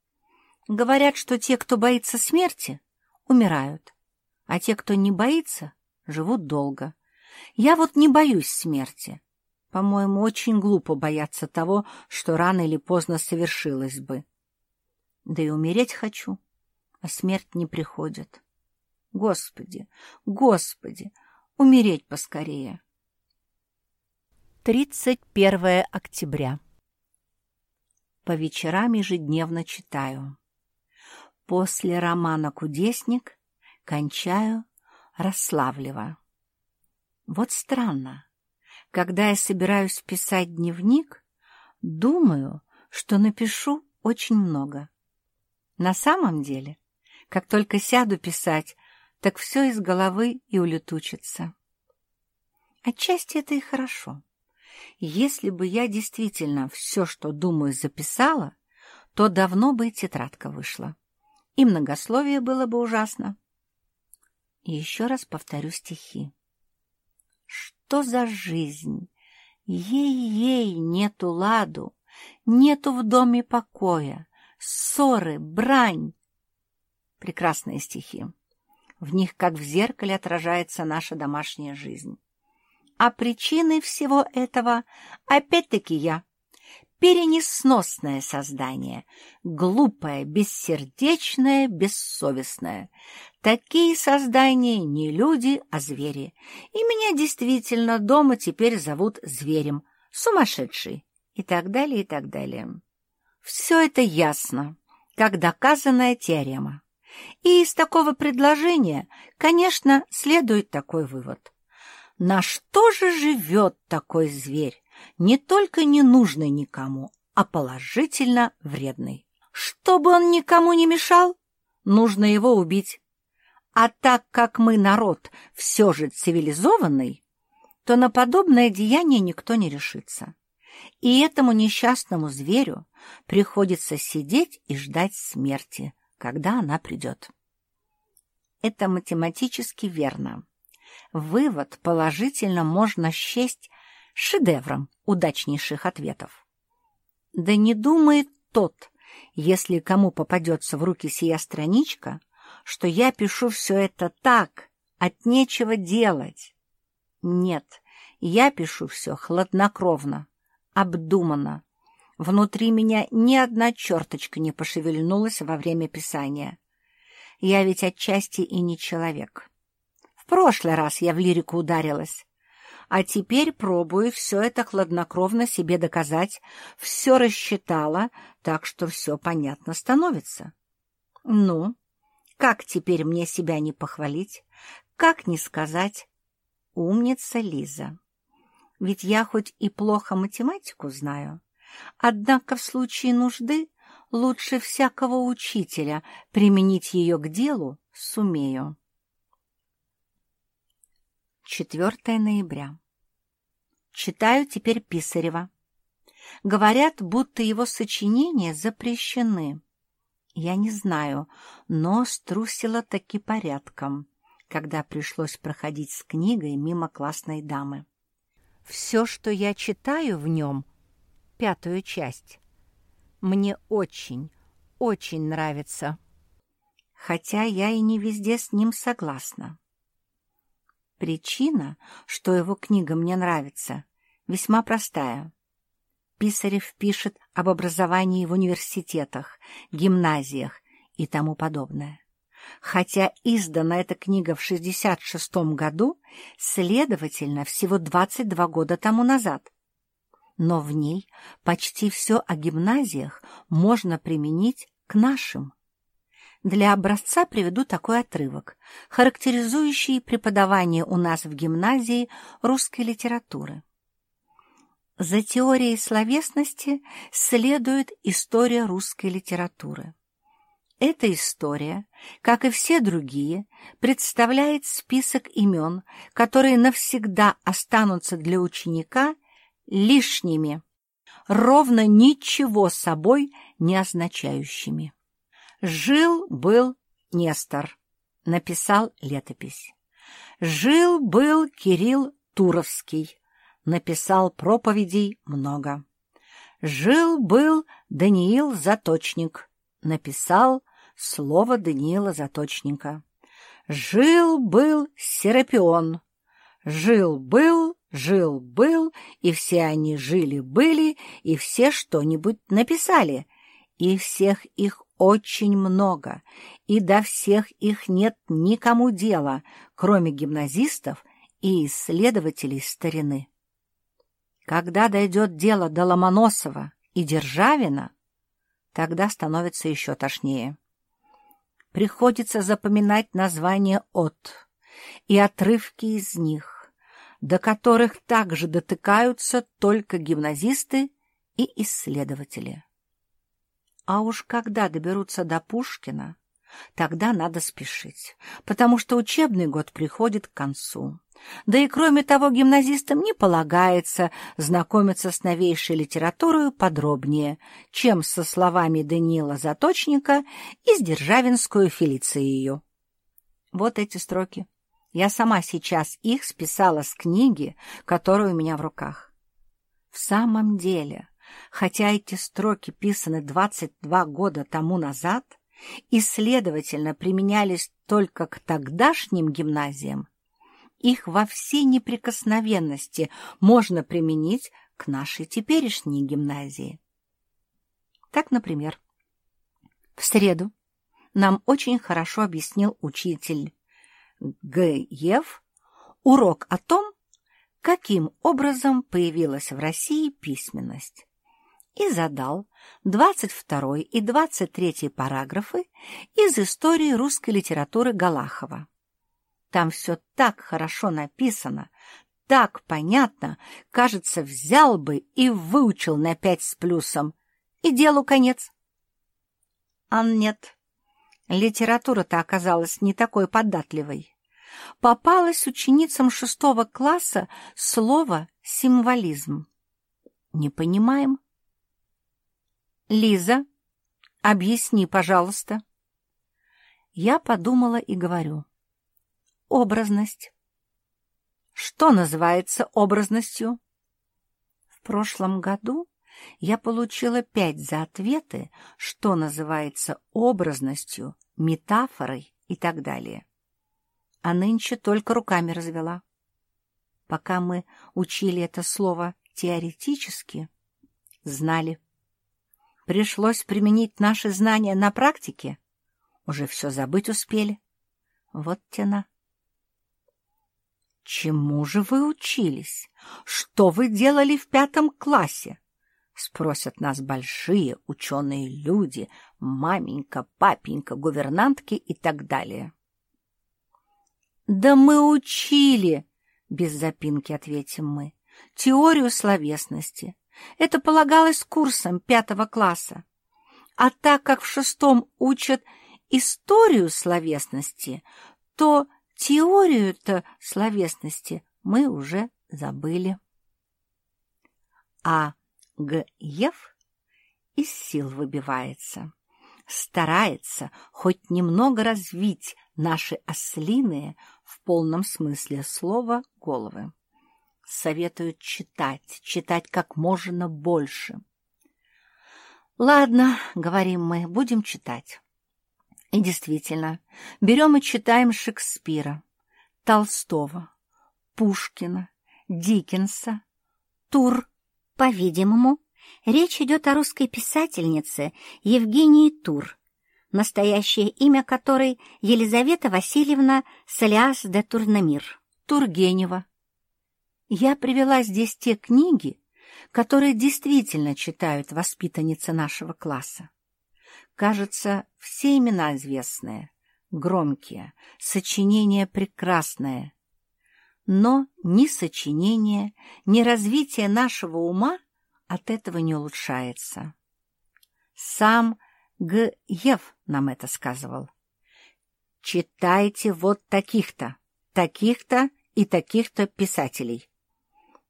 Говорят, что те, кто боится смерти, умирают, а те, кто не боится, живут долго. Я вот не боюсь смерти. По-моему, очень глупо бояться того, что рано или поздно совершилось бы. Да и умереть хочу, а смерть не приходит. Господи, Господи, умереть поскорее. 31 октября. По вечерам ежедневно читаю. После романа «Кудесник» кончаю Расславлева. Вот странно. Когда я собираюсь писать дневник, думаю, что напишу очень много. На самом деле, как только сяду писать, так все из головы и улетучится. Отчасти это и хорошо. Если бы я действительно все, что думаю, записала, то давно бы и тетрадка вышла. И многословие было бы ужасно. Еще раз повторю стихи. Что за жизнь? Ей-ей, нету ладу, нету в доме покоя, ссоры, брань. Прекрасные стихи. В них, как в зеркале, отражается наша домашняя жизнь. А причиной всего этого опять-таки я. Перенесносное создание, глупое, бессердечное, бессовестное. Такие создания не люди, а звери. И меня действительно дома теперь зовут зверем, сумасшедший и так далее, и так далее. Все это ясно, как доказанная теорема. И из такого предложения, конечно, следует такой вывод. На что же живет такой зверь, не только не нужный никому, а положительно вредный? Чтобы он никому не мешал, нужно его убить. А так как мы народ все же цивилизованный, то на подобное деяние никто не решится. И этому несчастному зверю приходится сидеть и ждать смерти, когда она придет. Это математически верно вывод положительно можно счесть шедевром удачнейших ответов. Да не думает тот, если кому попадется в руки сия страничка, что я пишу все это так, от нечего делать. Нет, я пишу все хладнокровно, обдуманно. Внутри меня ни одна черточка не пошевельнулась во время писания. Я ведь отчасти и не человек. В прошлый раз я в лирику ударилась. А теперь пробую все это хладнокровно себе доказать, все рассчитала, так что все понятно становится. Ну, как теперь мне себя не похвалить? Как не сказать «умница Лиза»? Ведь я хоть и плохо математику знаю, однако в случае нужды лучше всякого учителя применить ее к делу сумею. 4 ноября. Читаю теперь Писарева. Говорят, будто его сочинения запрещены. Я не знаю, но струсила таки порядком, когда пришлось проходить с книгой мимо классной дамы. Все, что я читаю в нем, пятую часть, мне очень, очень нравится. Хотя я и не везде с ним согласна. Причина, что его книга мне нравится, весьма простая. Писарев пишет об образовании в университетах, гимназиях и тому подобное. Хотя издана эта книга в 66 году, следовательно, всего 22 года тому назад. Но в ней почти все о гимназиях можно применить к нашим. Для образца приведу такой отрывок, характеризующий преподавание у нас в гимназии русской литературы. За теорией словесности следует история русской литературы. Эта история, как и все другие, представляет список имен, которые навсегда останутся для ученика лишними, ровно ничего собой не означающими. Жил-был Нестор, написал летопись. Жил-был Кирилл Туровский, написал проповедей много. Жил-был Даниил Заточник, написал слово Даниила Заточника. Жил-был Серапион, жил-был, жил-был, и все они жили-были, и все что-нибудь написали, и всех их очень много, и до всех их нет никому дела, кроме гимназистов и исследователей старины. Когда дойдет дело до Ломоносова и Державина, тогда становится еще тошнее. Приходится запоминать названия «от» и отрывки из них, до которых также дотыкаются только гимназисты и исследователи. А уж когда доберутся до Пушкина, тогда надо спешить, потому что учебный год приходит к концу. Да и кроме того, гимназистам не полагается знакомиться с новейшей литературой подробнее, чем со словами Даниила Заточника и с Державинскую Фелицию. Вот эти строки. Я сама сейчас их списала с книги, которая у меня в руках. В самом деле, хотя эти строки писаны 22 года тому назад и, следовательно, применялись только к тогдашним гимназиям, их во всей неприкосновенности можно применить к нашей теперешней гимназии. Так, например, в среду нам очень хорошо объяснил учитель Г.Ев урок о том, каким образом появилась в России письменность, и задал 22 и 23 параграфы из истории русской литературы Галахова. Там все так хорошо написано, так понятно, кажется, взял бы и выучил на пять с плюсом, и делу конец. А нет, литература-то оказалась не такой податливой. Попалось ученицам шестого класса слово «символизм». Не понимаем. Лиза, объясни, пожалуйста. Я подумала и говорю. Образность. Что называется образностью? В прошлом году я получила пять за ответы, что называется образностью, метафорой и так далее. А нынче только руками развела. Пока мы учили это слово теоретически, знали. Пришлось применить наши знания на практике, уже все забыть успели. Вот тена. «Чему же вы учились? Что вы делали в пятом классе?» Спросят нас большие ученые люди, маменька, папенька, гувернантки и так далее. «Да мы учили!» — без запинки ответим мы. «Теорию словесности. Это полагалось курсом пятого класса. А так как в шестом учат историю словесности, то Теорию-то словесности мы уже забыли. А Г.Ев из сил выбивается, старается хоть немного развить наши ослиные в полном смысле слова головы. Советуют читать, читать как можно больше. «Ладно, — говорим мы, — будем читать. И действительно, берем и читаем Шекспира, Толстого, Пушкина, Диккенса, Тур. По-видимому, речь идет о русской писательнице Евгении Тур, настоящее имя которой Елизавета Васильевна Солиас де Турнамир, Тургенева. Я привела здесь те книги, которые действительно читают воспитанницы нашего класса. Кажется, все имена известные, громкие, сочинения прекрасные. Но ни сочинение, ни развитие нашего ума от этого не улучшается. Сам Г. Ев нам это сказывал. Читайте вот таких-то, таких-то и таких-то писателей.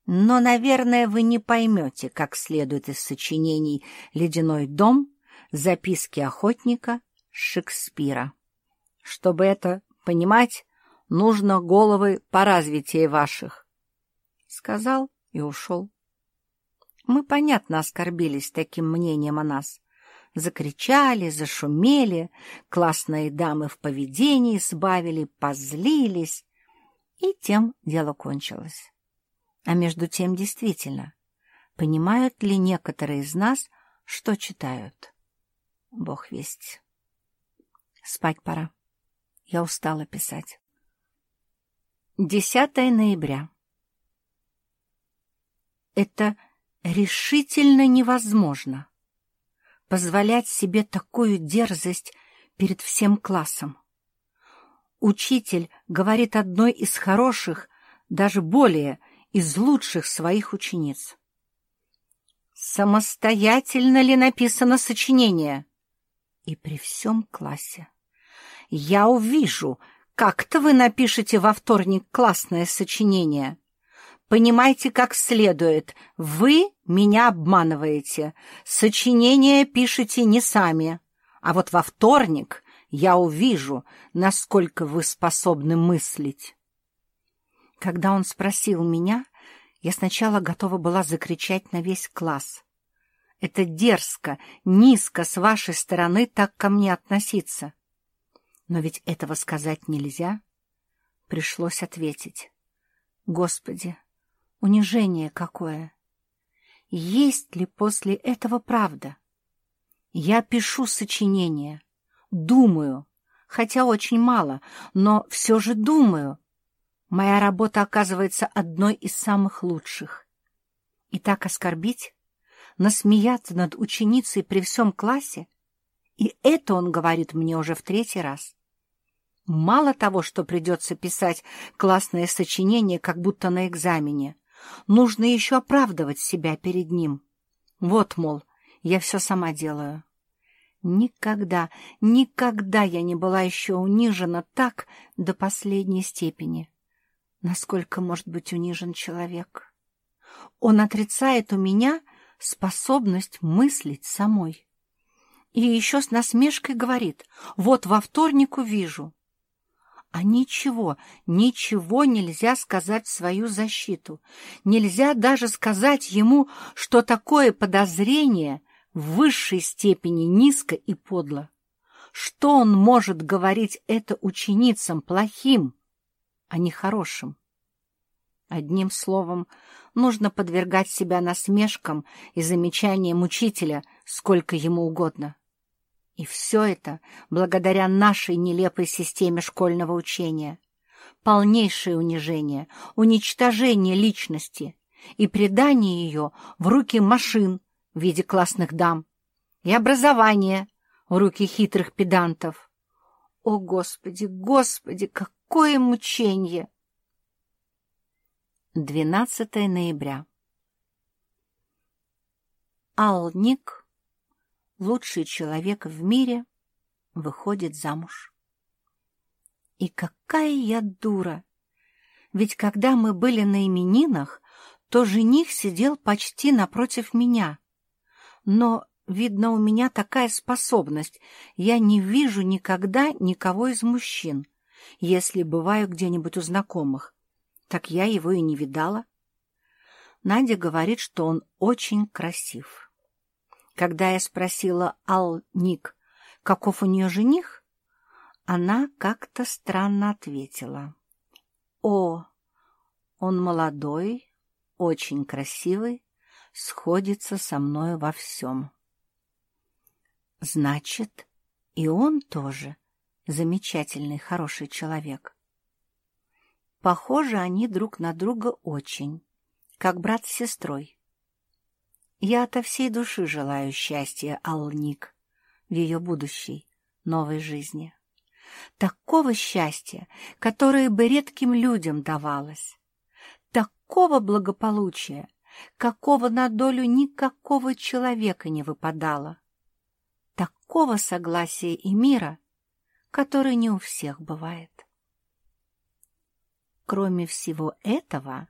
Но, наверное, вы не поймете, как следует из сочинений «Ледяной дом» Записки охотника Шекспира. Чтобы это понимать, нужно головы по развитию ваших. Сказал и ушел. Мы, понятно, оскорбились таким мнением о нас. Закричали, зашумели, классные дамы в поведении сбавили, позлились, и тем дело кончилось. А между тем, действительно, понимают ли некоторые из нас, что читают? Бог весть. Спать пора. Я устала писать. 10 ноября. Это решительно невозможно позволять себе такую дерзость перед всем классом. Учитель говорит одной из хороших, даже более, из лучших своих учениц. Самостоятельно ли написано сочинение? И при всем классе. Я увижу, как-то вы напишете во вторник классное сочинение. Понимайте как следует, вы меня обманываете. Сочинение пишете не сами. А вот во вторник я увижу, насколько вы способны мыслить. Когда он спросил меня, я сначала готова была закричать на весь класс. Это дерзко, низко с вашей стороны так ко мне относиться. Но ведь этого сказать нельзя. Пришлось ответить. Господи, Унижение какое! Есть ли после этого правда? Я пишу сочинения, думаю, хотя очень мало, но все же думаю. Моя работа оказывается одной из самых лучших. И так оскорбить, насмеяться над ученицей при всем классе, и это он говорит мне уже в третий раз. Мало того, что придется писать классное сочинение, как будто на экзамене, Нужно еще оправдывать себя перед ним. Вот, мол, я все сама делаю. Никогда, никогда я не была еще унижена так до последней степени. Насколько может быть унижен человек? Он отрицает у меня способность мыслить самой. И еще с насмешкой говорит, вот во вторник увижу. А ничего, ничего нельзя сказать в свою защиту. Нельзя даже сказать ему, что такое подозрение в высшей степени низко и подло. Что он может говорить это ученицам плохим, а не хорошим? Одним словом, нужно подвергать себя насмешкам и замечаниям учителя сколько ему угодно. И все это благодаря нашей нелепой системе школьного учения. Полнейшее унижение, уничтожение личности и предание ее в руки машин в виде классных дам и образование в руки хитрых педантов. О, Господи, Господи, какое мучение! 12 ноября. Алник лучший человек в мире выходит замуж. И какая я дура! Ведь когда мы были на именинах, то жених сидел почти напротив меня. Но, видно, у меня такая способность, я не вижу никогда никого из мужчин, если бываю где-нибудь у знакомых. Так я его и не видала. Надя говорит, что он очень красив. Когда я спросила Ал Ник, каков у нее жених, она как-то странно ответила. «О, он молодой, очень красивый, сходится со мной во всем». «Значит, и он тоже замечательный, хороший человек». Похожи они друг на друга очень, как брат с сестрой. Я ото всей души желаю счастья Алник в ее будущей, новой жизни. Такого счастья, которое бы редким людям давалось. Такого благополучия, какого на долю никакого человека не выпадало. Такого согласия и мира, который не у всех бывает. Кроме всего этого,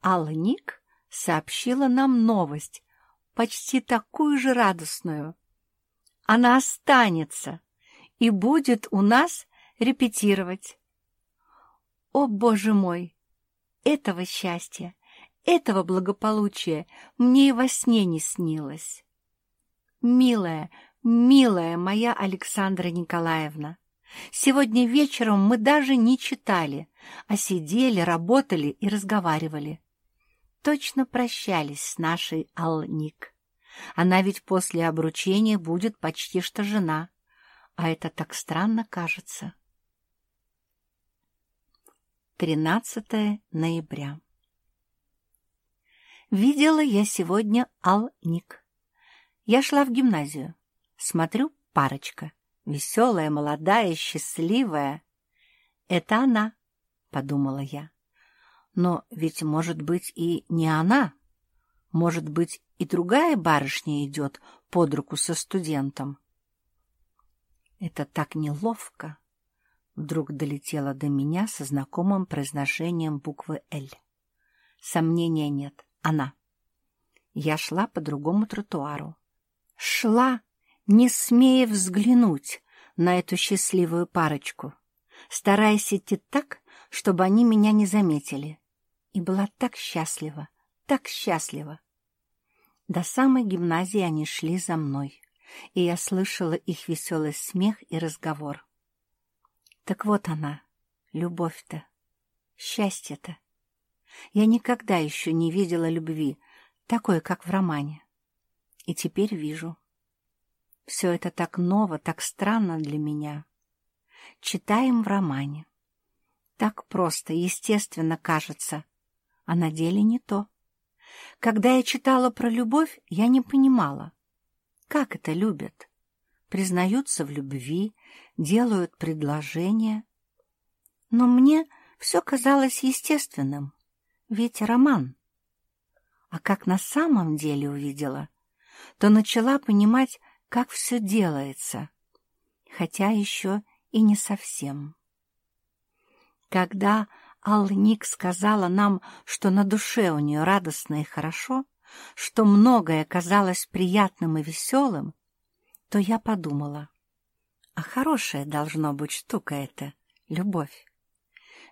Алник сообщила нам новость, почти такую же радостную. Она останется и будет у нас репетировать. О, Боже мой! Этого счастья, этого благополучия мне и во сне не снилось. Милая, милая моя Александра Николаевна, сегодня вечером мы даже не читали, а сидели, работали и разговаривали. Точно прощались с нашей Алник. Она ведь после обручения будет почти что жена, а это так странно кажется. 13 ноября. Видела я сегодня Алник. Я шла в гимназию. Смотрю, парочка. Веселая, молодая, счастливая. Это она, подумала я. Но ведь, может быть, и не она. Может быть, и другая барышня идет под руку со студентом. Это так неловко. Вдруг долетело до меня со знакомым произношением буквы «Л». Сомнения нет. Она. Я шла по другому тротуару. Шла, не смея взглянуть на эту счастливую парочку, стараясь идти так, чтобы они меня не заметили. И была так счастлива, так счастлива. До самой гимназии они шли за мной, и я слышала их веселый смех и разговор. Так вот она, любовь-то, счастье-то. Я никогда еще не видела любви, такой, как в романе. И теперь вижу. Все это так ново, так странно для меня. Читаем в романе. Так просто, естественно кажется, а на деле не то. Когда я читала про любовь, я не понимала, как это любят. Признаются в любви, делают предложения. Но мне все казалось естественным, ведь роман. А как на самом деле увидела, то начала понимать, как все делается, хотя еще и не совсем. Когда Алник сказала нам, что на душе у нее радостно и хорошо, что многое казалось приятным и веселым, то я подумала, а хорошая должно быть штука эта, любовь.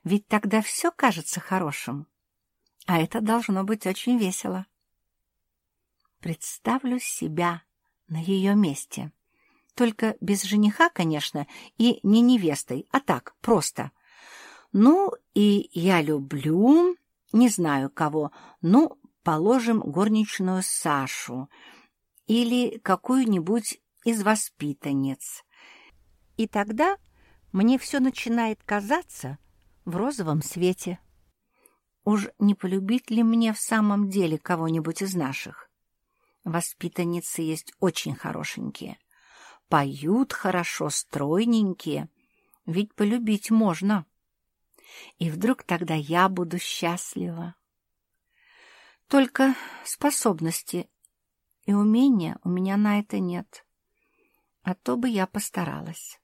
Ведь тогда все кажется хорошим, а это должно быть очень весело. Представлю себя на ее месте. Только без жениха, конечно, и не невестой, а так, просто — ну, и я люблю, не знаю кого, ну, положим, горничную Сашу или какую-нибудь из воспитанниц. И тогда мне все начинает казаться в розовом свете. Уж не полюбить ли мне в самом деле кого-нибудь из наших? Воспитанницы есть очень хорошенькие. Поют хорошо, стройненькие. Ведь полюбить можно. И вдруг тогда я буду счастлива. Только способности и умения у меня на это нет. А то бы я постаралась.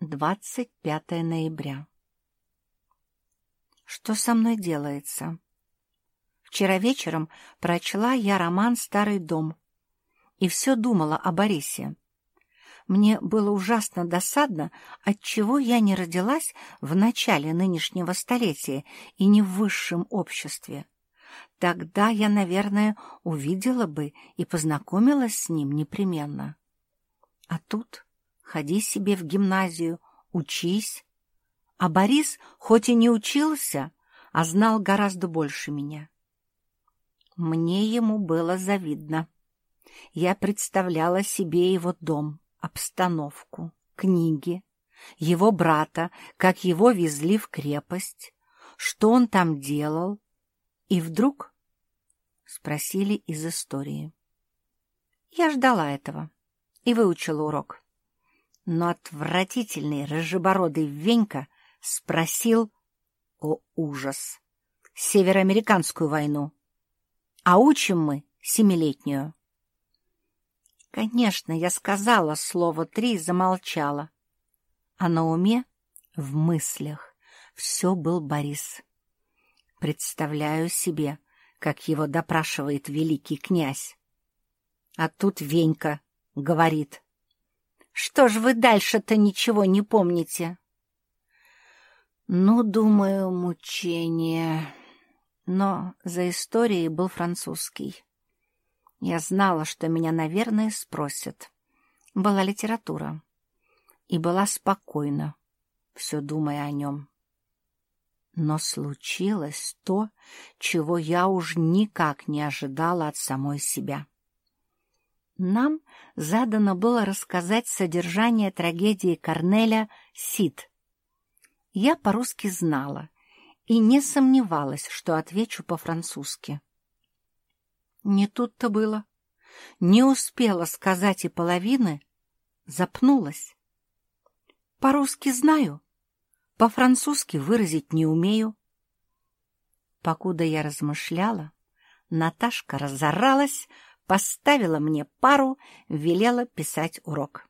25 ноября. Что со мной делается? Вчера вечером прочла я роман «Старый дом» и все думала о Борисе. Мне было ужасно досадно, отчего я не родилась в начале нынешнего столетия и не в высшем обществе. Тогда я, наверное, увидела бы и познакомилась с ним непременно. А тут ходи себе в гимназию, учись. А Борис хоть и не учился, а знал гораздо больше меня. Мне ему было завидно. Я представляла себе его дом — обстановку, книги, его брата, как его везли в крепость, что он там делал, и вдруг спросили из истории. Я ждала этого и выучила урок. Но отвратительный рыжебородый Венька спросил, о ужас, североамериканскую войну, а учим мы семилетнюю. Конечно, я сказала слово «три» и замолчала. А на уме, в мыслях, все был Борис. Представляю себе, как его допрашивает великий князь. А тут Венька говорит. «Что ж вы дальше-то ничего не помните?» Ну, думаю, мучение. Но за историей был французский. Я знала, что меня, наверное, спросят. Была литература. И была спокойна, все думая о нем. Но случилось то, чего я уж никак не ожидала от самой себя. Нам задано было рассказать содержание трагедии Корнеля «Сид». Я по-русски знала и не сомневалась, что отвечу по-французски. Не тут-то было. Не успела сказать и половины, запнулась. По-русски знаю, по-французски выразить не умею. Покуда я размышляла, Наташка разоралась, поставила мне пару, велела писать урок.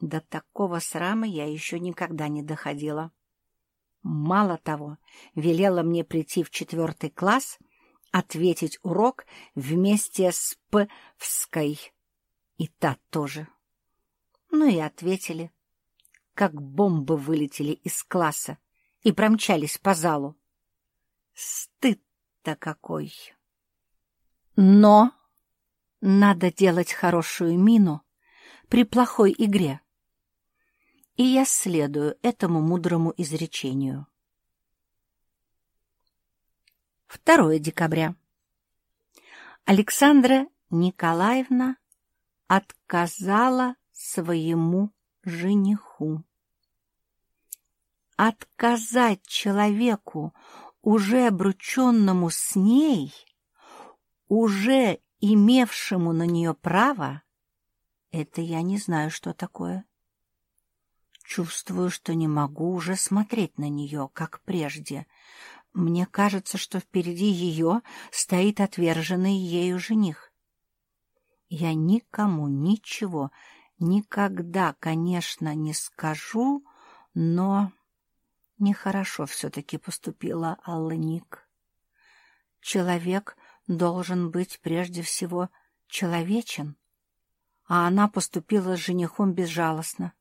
До такого срама я еще никогда не доходила. Мало того, велела мне прийти в четвертый класс, ответить урок вместе с Пвской. И та тоже. Ну и ответили как бомбы вылетели из класса и промчались по залу. Стыд-то какой! Но надо делать хорошую мину при плохой игре. И я следую этому мудрому изречению. 2 декабря. Александра Николаевна отказала своему жениху отказать человеку, уже обрученному с ней, уже имевшему на нее право, это я не знаю, что такое. Чувствую, что не могу уже смотреть на нее, как прежде. Мне кажется, что впереди ее стоит отверженный ею жених. Я никому ничего никогда, конечно, не скажу, но... Нехорошо все-таки поступила Алла Ник. Человек должен быть прежде всего человечен, а она поступила с женихом безжалостно.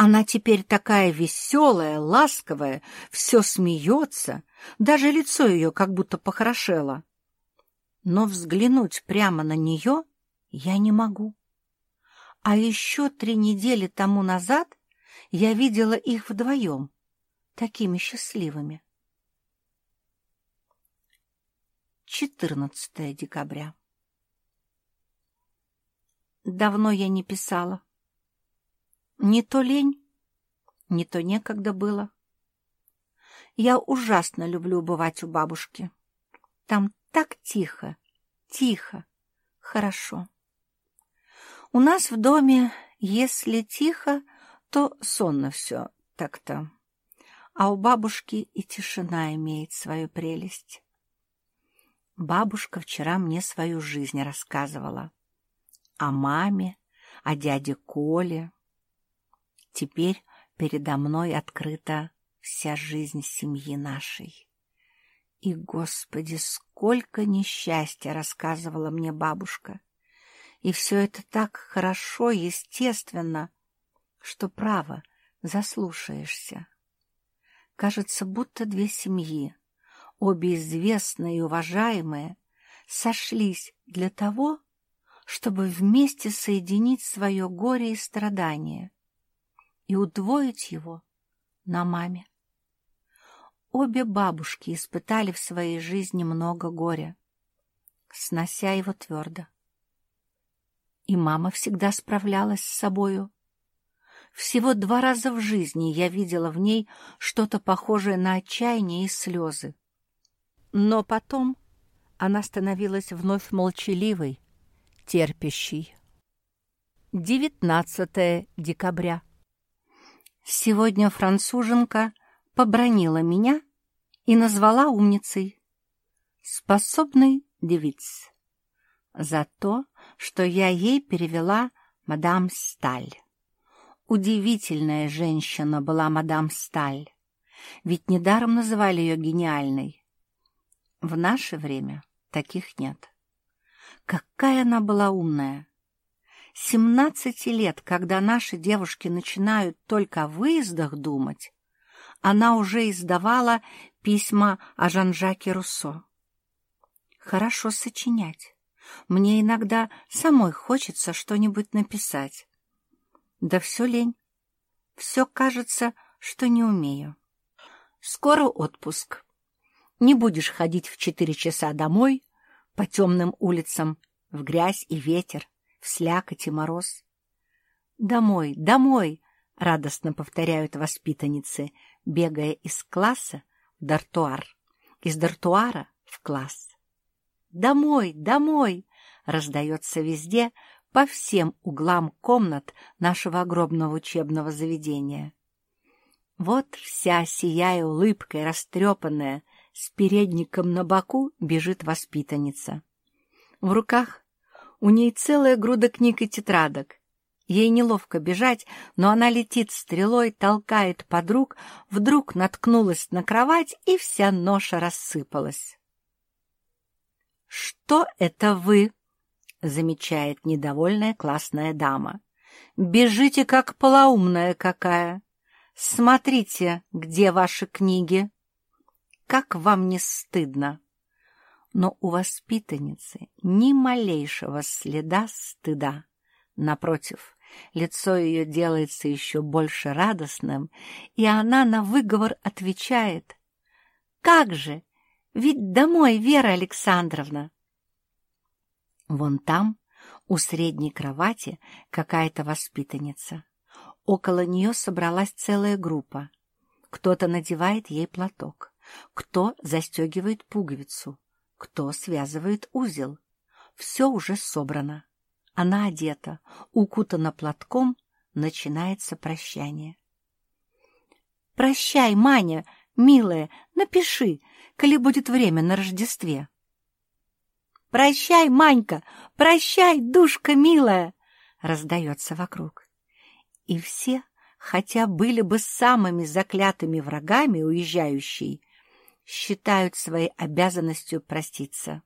Она теперь такая веселая, ласковая, все смеется, даже лицо ее как будто похорошело. Но взглянуть прямо на нее я не могу. А еще три недели тому назад я видела их вдвоем — такими счастливыми. 14 декабря. Давно я не писала. Не то лень, не то некогда было. Я ужасно люблю бывать у бабушки. Там так тихо, тихо, хорошо. У нас в доме, если тихо, то сонно все так-то а у бабушки и тишина имеет свою прелесть. Бабушка вчера мне свою жизнь рассказывала. О маме, о дяде Коле. Теперь передо мной открыта вся жизнь семьи нашей. И, Господи, сколько несчастья рассказывала мне бабушка. И все это так хорошо, естественно, что, право, заслушаешься. Кажется, будто две семьи, обе известные и уважаемые, сошлись для того, чтобы вместе соединить свое горе и страдание и удвоить его на маме. Обе бабушки испытали в своей жизни много горя, снося его твердо. И мама всегда справлялась с собою, всего два раза в жизни я видела в ней что-то похожее на отчаяние и слезы. Но потом она становилась вновь молчаливой, терпящей. 19 декабря. Сегодня француженка побронила меня и назвала умницей, способной девиц, за то, что я ей перевела мадам Сталь. Удивительная женщина была мадам Сталь, ведь недаром называли ее гениальной. В наше время таких нет. Какая она была умная! Семнадцати лет, когда наши девушки начинают только о выездах думать, она уже издавала письма о Жан-Жаке Руссо. Хорошо сочинять. Мне иногда самой хочется что-нибудь написать. Да все лень. Все кажется, что не умею. Скоро отпуск. Не будешь ходить в четыре часа домой по темным улицам, в грязь и ветер, в слякоть мороз. «Домой, домой!» — радостно повторяют воспитанницы, бегая из класса в дартуар, из дартуара в класс. «Домой, домой!» — раздается везде, по всем углам комнат нашего огромного учебного заведения. Вот вся, сияя улыбкой, растрепанная, с передником на боку, бежит воспитанница. В руках у ней целая груда книг и тетрадок. Ей неловко бежать, но она летит стрелой, толкает подруг, вдруг наткнулась на кровать, и вся ноша рассыпалась. «Что это вы?» — замечает недовольная классная дама. «Бежите, как полоумная какая! Смотрите, где ваши книги! Как вам не стыдно!» Но у воспитанницы ни малейшего следа стыда. Напротив, лицо ее делается еще больше радостным, и она на выговор отвечает. «Как же! Ведь домой, Вера Александровна!» Вон там, у средней кровати, какая-то воспитанница. Около нее собралась целая группа. Кто-то надевает ей платок, кто застегивает пуговицу, кто связывает узел. Все уже собрано. Она одета, укутана платком, начинается прощание. «Прощай, Маня, милая, напиши, коли будет время на Рождестве». «Прощай, Манька! Прощай, душка милая!» раздается вокруг. И все, хотя были бы самыми заклятыми врагами уезжающей, считают своей обязанностью проститься.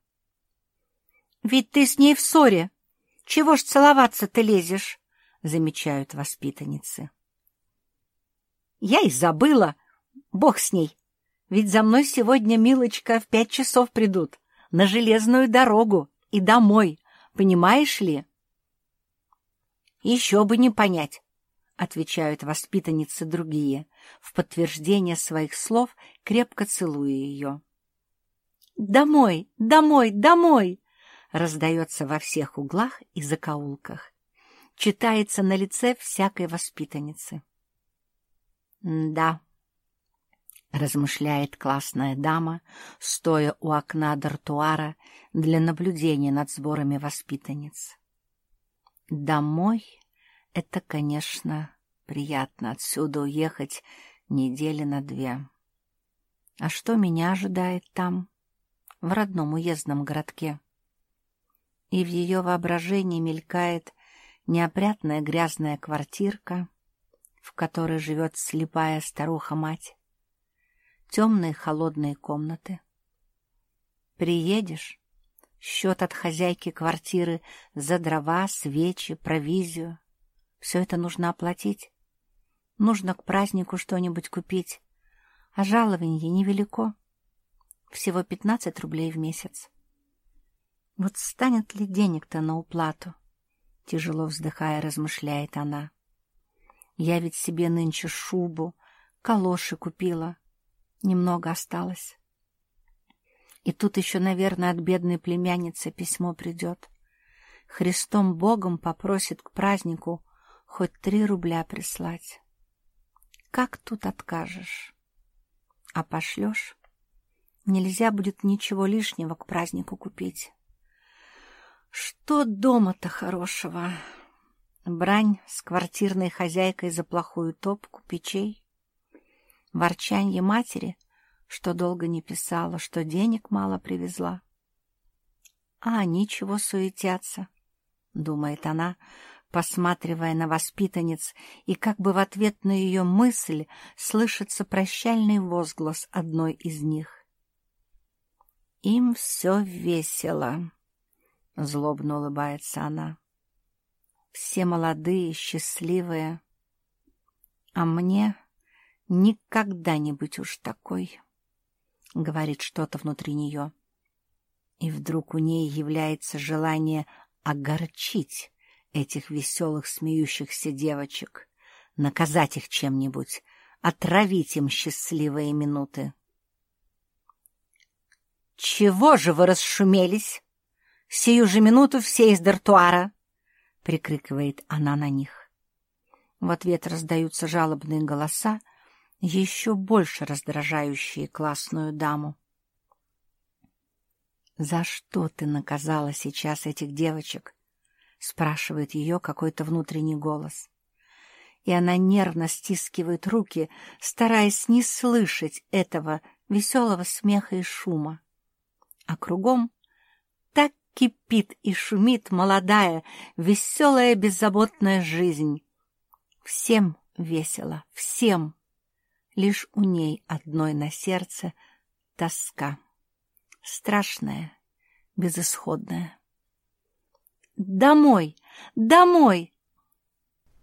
«Ведь ты с ней в ссоре! Чего ж целоваться ты лезешь?» замечают воспитанницы. «Я и забыла! Бог с ней! Ведь за мной сегодня, милочка, в пять часов придут!» на железную дорогу и домой, понимаешь ли? Еще бы не понять, отвечают воспитанницы другие, в подтверждение своих слов, крепко целуя ее. «Домой, домой, домой!» раздается во всех углах и закоулках. Читается на лице всякой воспитанницы. «Да», размышляет классная дама, стоя у окна дартуара для наблюдения над сборами воспитанниц. Домой — это, конечно, приятно отсюда уехать недели на две. А что меня ожидает там, в родном уездном городке? И в ее воображении мелькает неопрятная грязная квартирка, в которой живет слепая старуха-мать, темные холодные комнаты. Приедешь, счет от хозяйки квартиры за дрова, свечи, провизию. Все это нужно оплатить. Нужно к празднику что-нибудь купить. А жалование невелико. Всего пятнадцать рублей в месяц. Вот станет ли денег-то на уплату? Тяжело вздыхая, размышляет она. Я ведь себе нынче шубу, калоши купила. Немного осталось. И тут еще, наверное, от бедной племянницы письмо придет. Христом Богом попросит к празднику хоть три рубля прислать. Как тут откажешь? А пошлешь? Нельзя будет ничего лишнего к празднику купить. Что дома-то хорошего? Брань с квартирной хозяйкой за плохую топку печей? ворчанье матери, что долго не писала, что денег мало привезла. А они чего суетятся, думает она, посматривая на воспитанниц, и как бы в ответ на ее мысль слышится прощальный возглас одной из них. «Им все весело», — злобно улыбается она. «Все молодые, счастливые, а мне Никогда не быть уж такой, — говорит что-то внутри нее. И вдруг у ней является желание огорчить этих веселых смеющихся девочек, наказать их чем-нибудь, отравить им счастливые минуты. «Чего же вы расшумелись? Сию же минуту все из дартуара!» — прикрикивает она на них. В ответ раздаются жалобные голоса, еще больше раздражающие классную даму. «За что ты наказала сейчас этих девочек?» — спрашивает ее какой-то внутренний голос. И она нервно стискивает руки, стараясь не слышать этого веселого смеха и шума. А кругом так кипит и шумит молодая, веселая, беззаботная жизнь. Всем весело, всем. Лишь у ней одной на сердце тоска. Страшная, безысходная. «Домой! Домой!»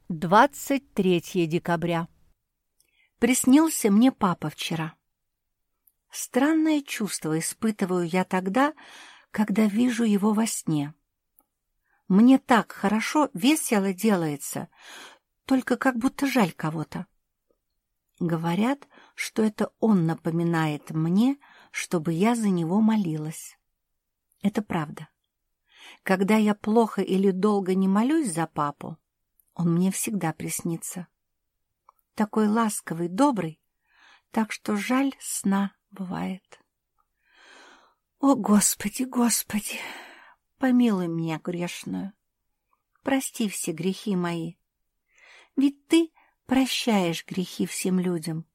23 декабря. Приснился мне папа вчера. Странное чувство испытываю я тогда, когда вижу его во сне. Мне так хорошо, весело делается, только как будто жаль кого-то. Говорят, что это он напоминает мне, чтобы я за него молилась. Это правда. Когда я плохо или долго не молюсь за папу, он мне всегда приснится. Такой ласковый, добрый, так что жаль сна бывает. О, Господи, Господи, помилуй меня грешную, прости все грехи мои. Ведь Ты прощаешь грехи всем людям.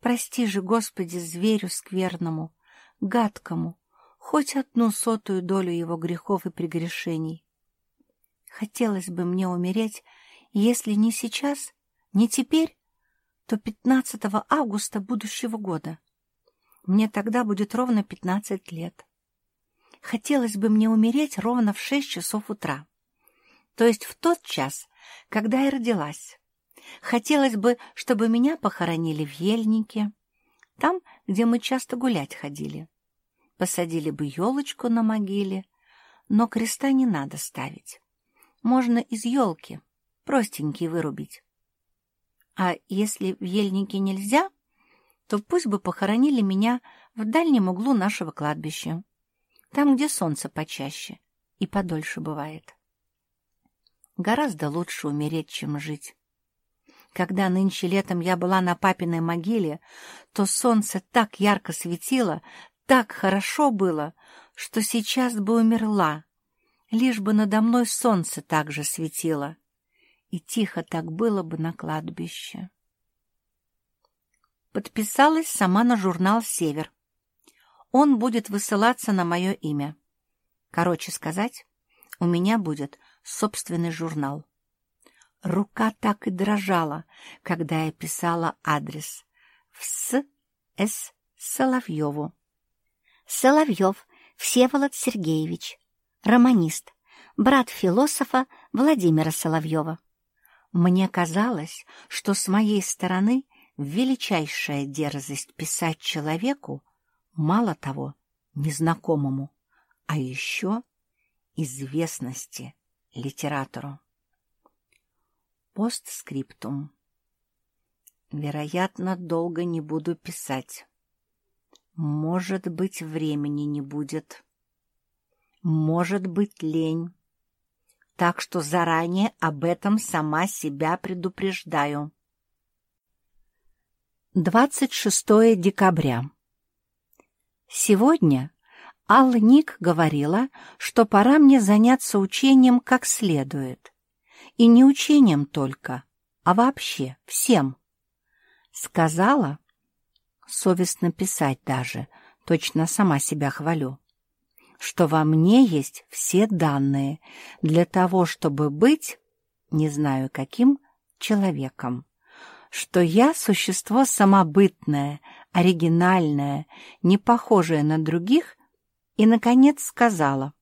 Прости же, Господи, зверю скверному, гадкому, хоть одну сотую долю его грехов и прегрешений. Хотелось бы мне умереть, если не сейчас, не теперь, то 15 августа будущего года. Мне тогда будет ровно пятнадцать лет. Хотелось бы мне умереть ровно в шесть часов утра, то есть в тот час, когда я родилась. Хотелось бы, чтобы меня похоронили в ельнике, там, где мы часто гулять ходили. Посадили бы елочку на могиле, но креста не надо ставить. Можно из елки, простенький вырубить. А если в ельнике нельзя, то пусть бы похоронили меня в дальнем углу нашего кладбища, там, где солнце почаще и подольше бывает. Гораздо лучше умереть, чем жить. Когда нынче летом я была на папиной могиле, то солнце так ярко светило, так хорошо было, что сейчас бы умерла, лишь бы надо мной солнце так же светило, и тихо так было бы на кладбище подписалась сама на журнал «Север». Он будет высылаться на мое имя. Короче сказать, у меня будет собственный журнал. Рука так и дрожала, когда я писала адрес в С. С. Соловьеву. Соловьев Всеволод Сергеевич, романист, брат философа Владимира Соловьева. Мне казалось, что с моей стороны величайшая дерзость писать человеку, мало того, незнакомому, а еще известности литератору. Постскриптум. Вероятно, долго не буду писать. Может быть, времени не будет. Может быть, лень. Так что заранее об этом сама себя предупреждаю. 26 декабря. Сегодня Алла Ник говорила, что пора мне заняться учением как следует. И не учением только, а вообще всем. Сказала, совестно писать даже, точно сама себя хвалю, что во мне есть все данные. Для того, чтобы быть, не знаю каким, человеком. Что я существо самобытное, оригинальное, не похожее на других, и, наконец, сказала.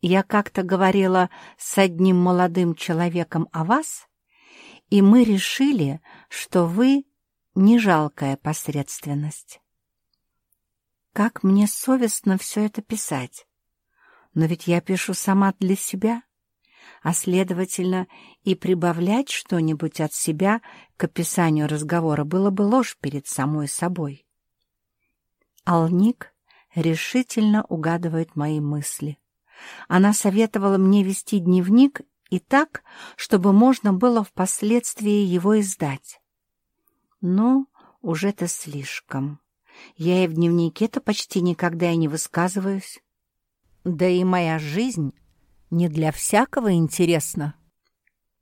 Я как-то говорила с одним молодым человеком о вас, и мы решили, что вы не жалкая посредственность. Как мне совестно все это писать. Но ведь я пишу сама для себя, а, следовательно, и прибавлять что-нибудь от себя к описанию разговора было бы ложь перед самой собой. Алник решительно угадывает мои мысли. Она советовала мне вести дневник и так, чтобы можно было впоследствии его издать. Ну, уже-то слишком. Я и в дневнике-то почти никогда и не высказываюсь. Да и моя жизнь не для всякого интересна.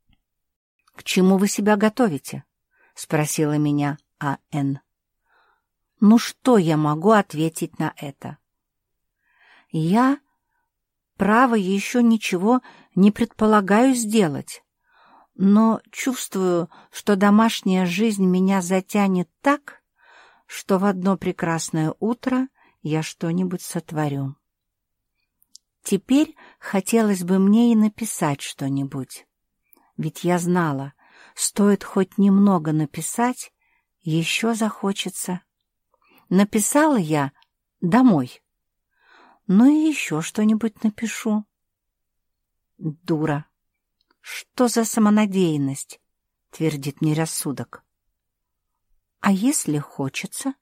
— К чему вы себя готовите? — спросила меня А.Н. Ну что я могу ответить на это? Я, право, еще ничего не предполагаю сделать, но чувствую, что домашняя жизнь меня затянет так, что в одно прекрасное утро я что-нибудь сотворю. Теперь хотелось бы мне и написать что-нибудь. Ведь я знала, стоит хоть немного написать, еще захочется. Написала я домой. Ну и еще что-нибудь напишу. Дура. Что за самонадеянность? Твердит мне рассудок. А если хочется?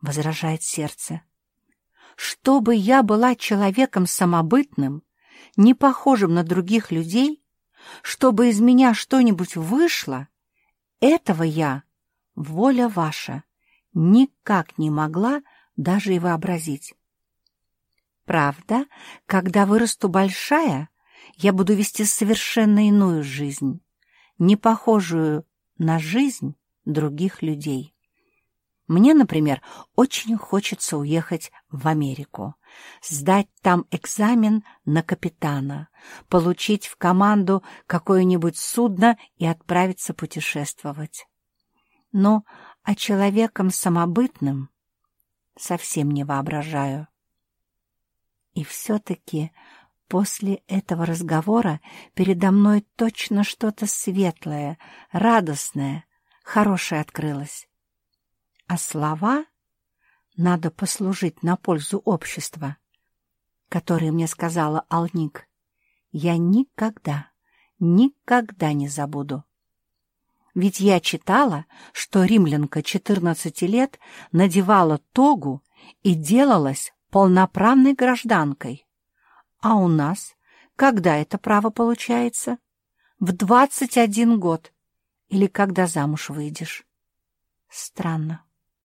Возражает сердце. Чтобы я была человеком самобытным, не похожим на других людей, чтобы из меня что-нибудь вышло, этого я, воля ваша, никак не могла даже и вообразить. Правда, когда вырасту большая, я буду вести совершенно иную жизнь, не похожую на жизнь других людей. Мне, например, очень хочется уехать в Америку, сдать там экзамен на капитана, получить в команду какое-нибудь судно и отправиться путешествовать. Но а человеком самобытным совсем не воображаю. И все-таки после этого разговора передо мной точно что-то светлое, радостное, хорошее открылось. А слова надо послужить на пользу общества, которые мне сказала Алник, я никогда, никогда не забуду. Ведь я читала, что римлянка 14 лет надевала тогу и делалась полноправной гражданкой. А у нас когда это право получается? В 21 год или когда замуж выйдешь? Странно.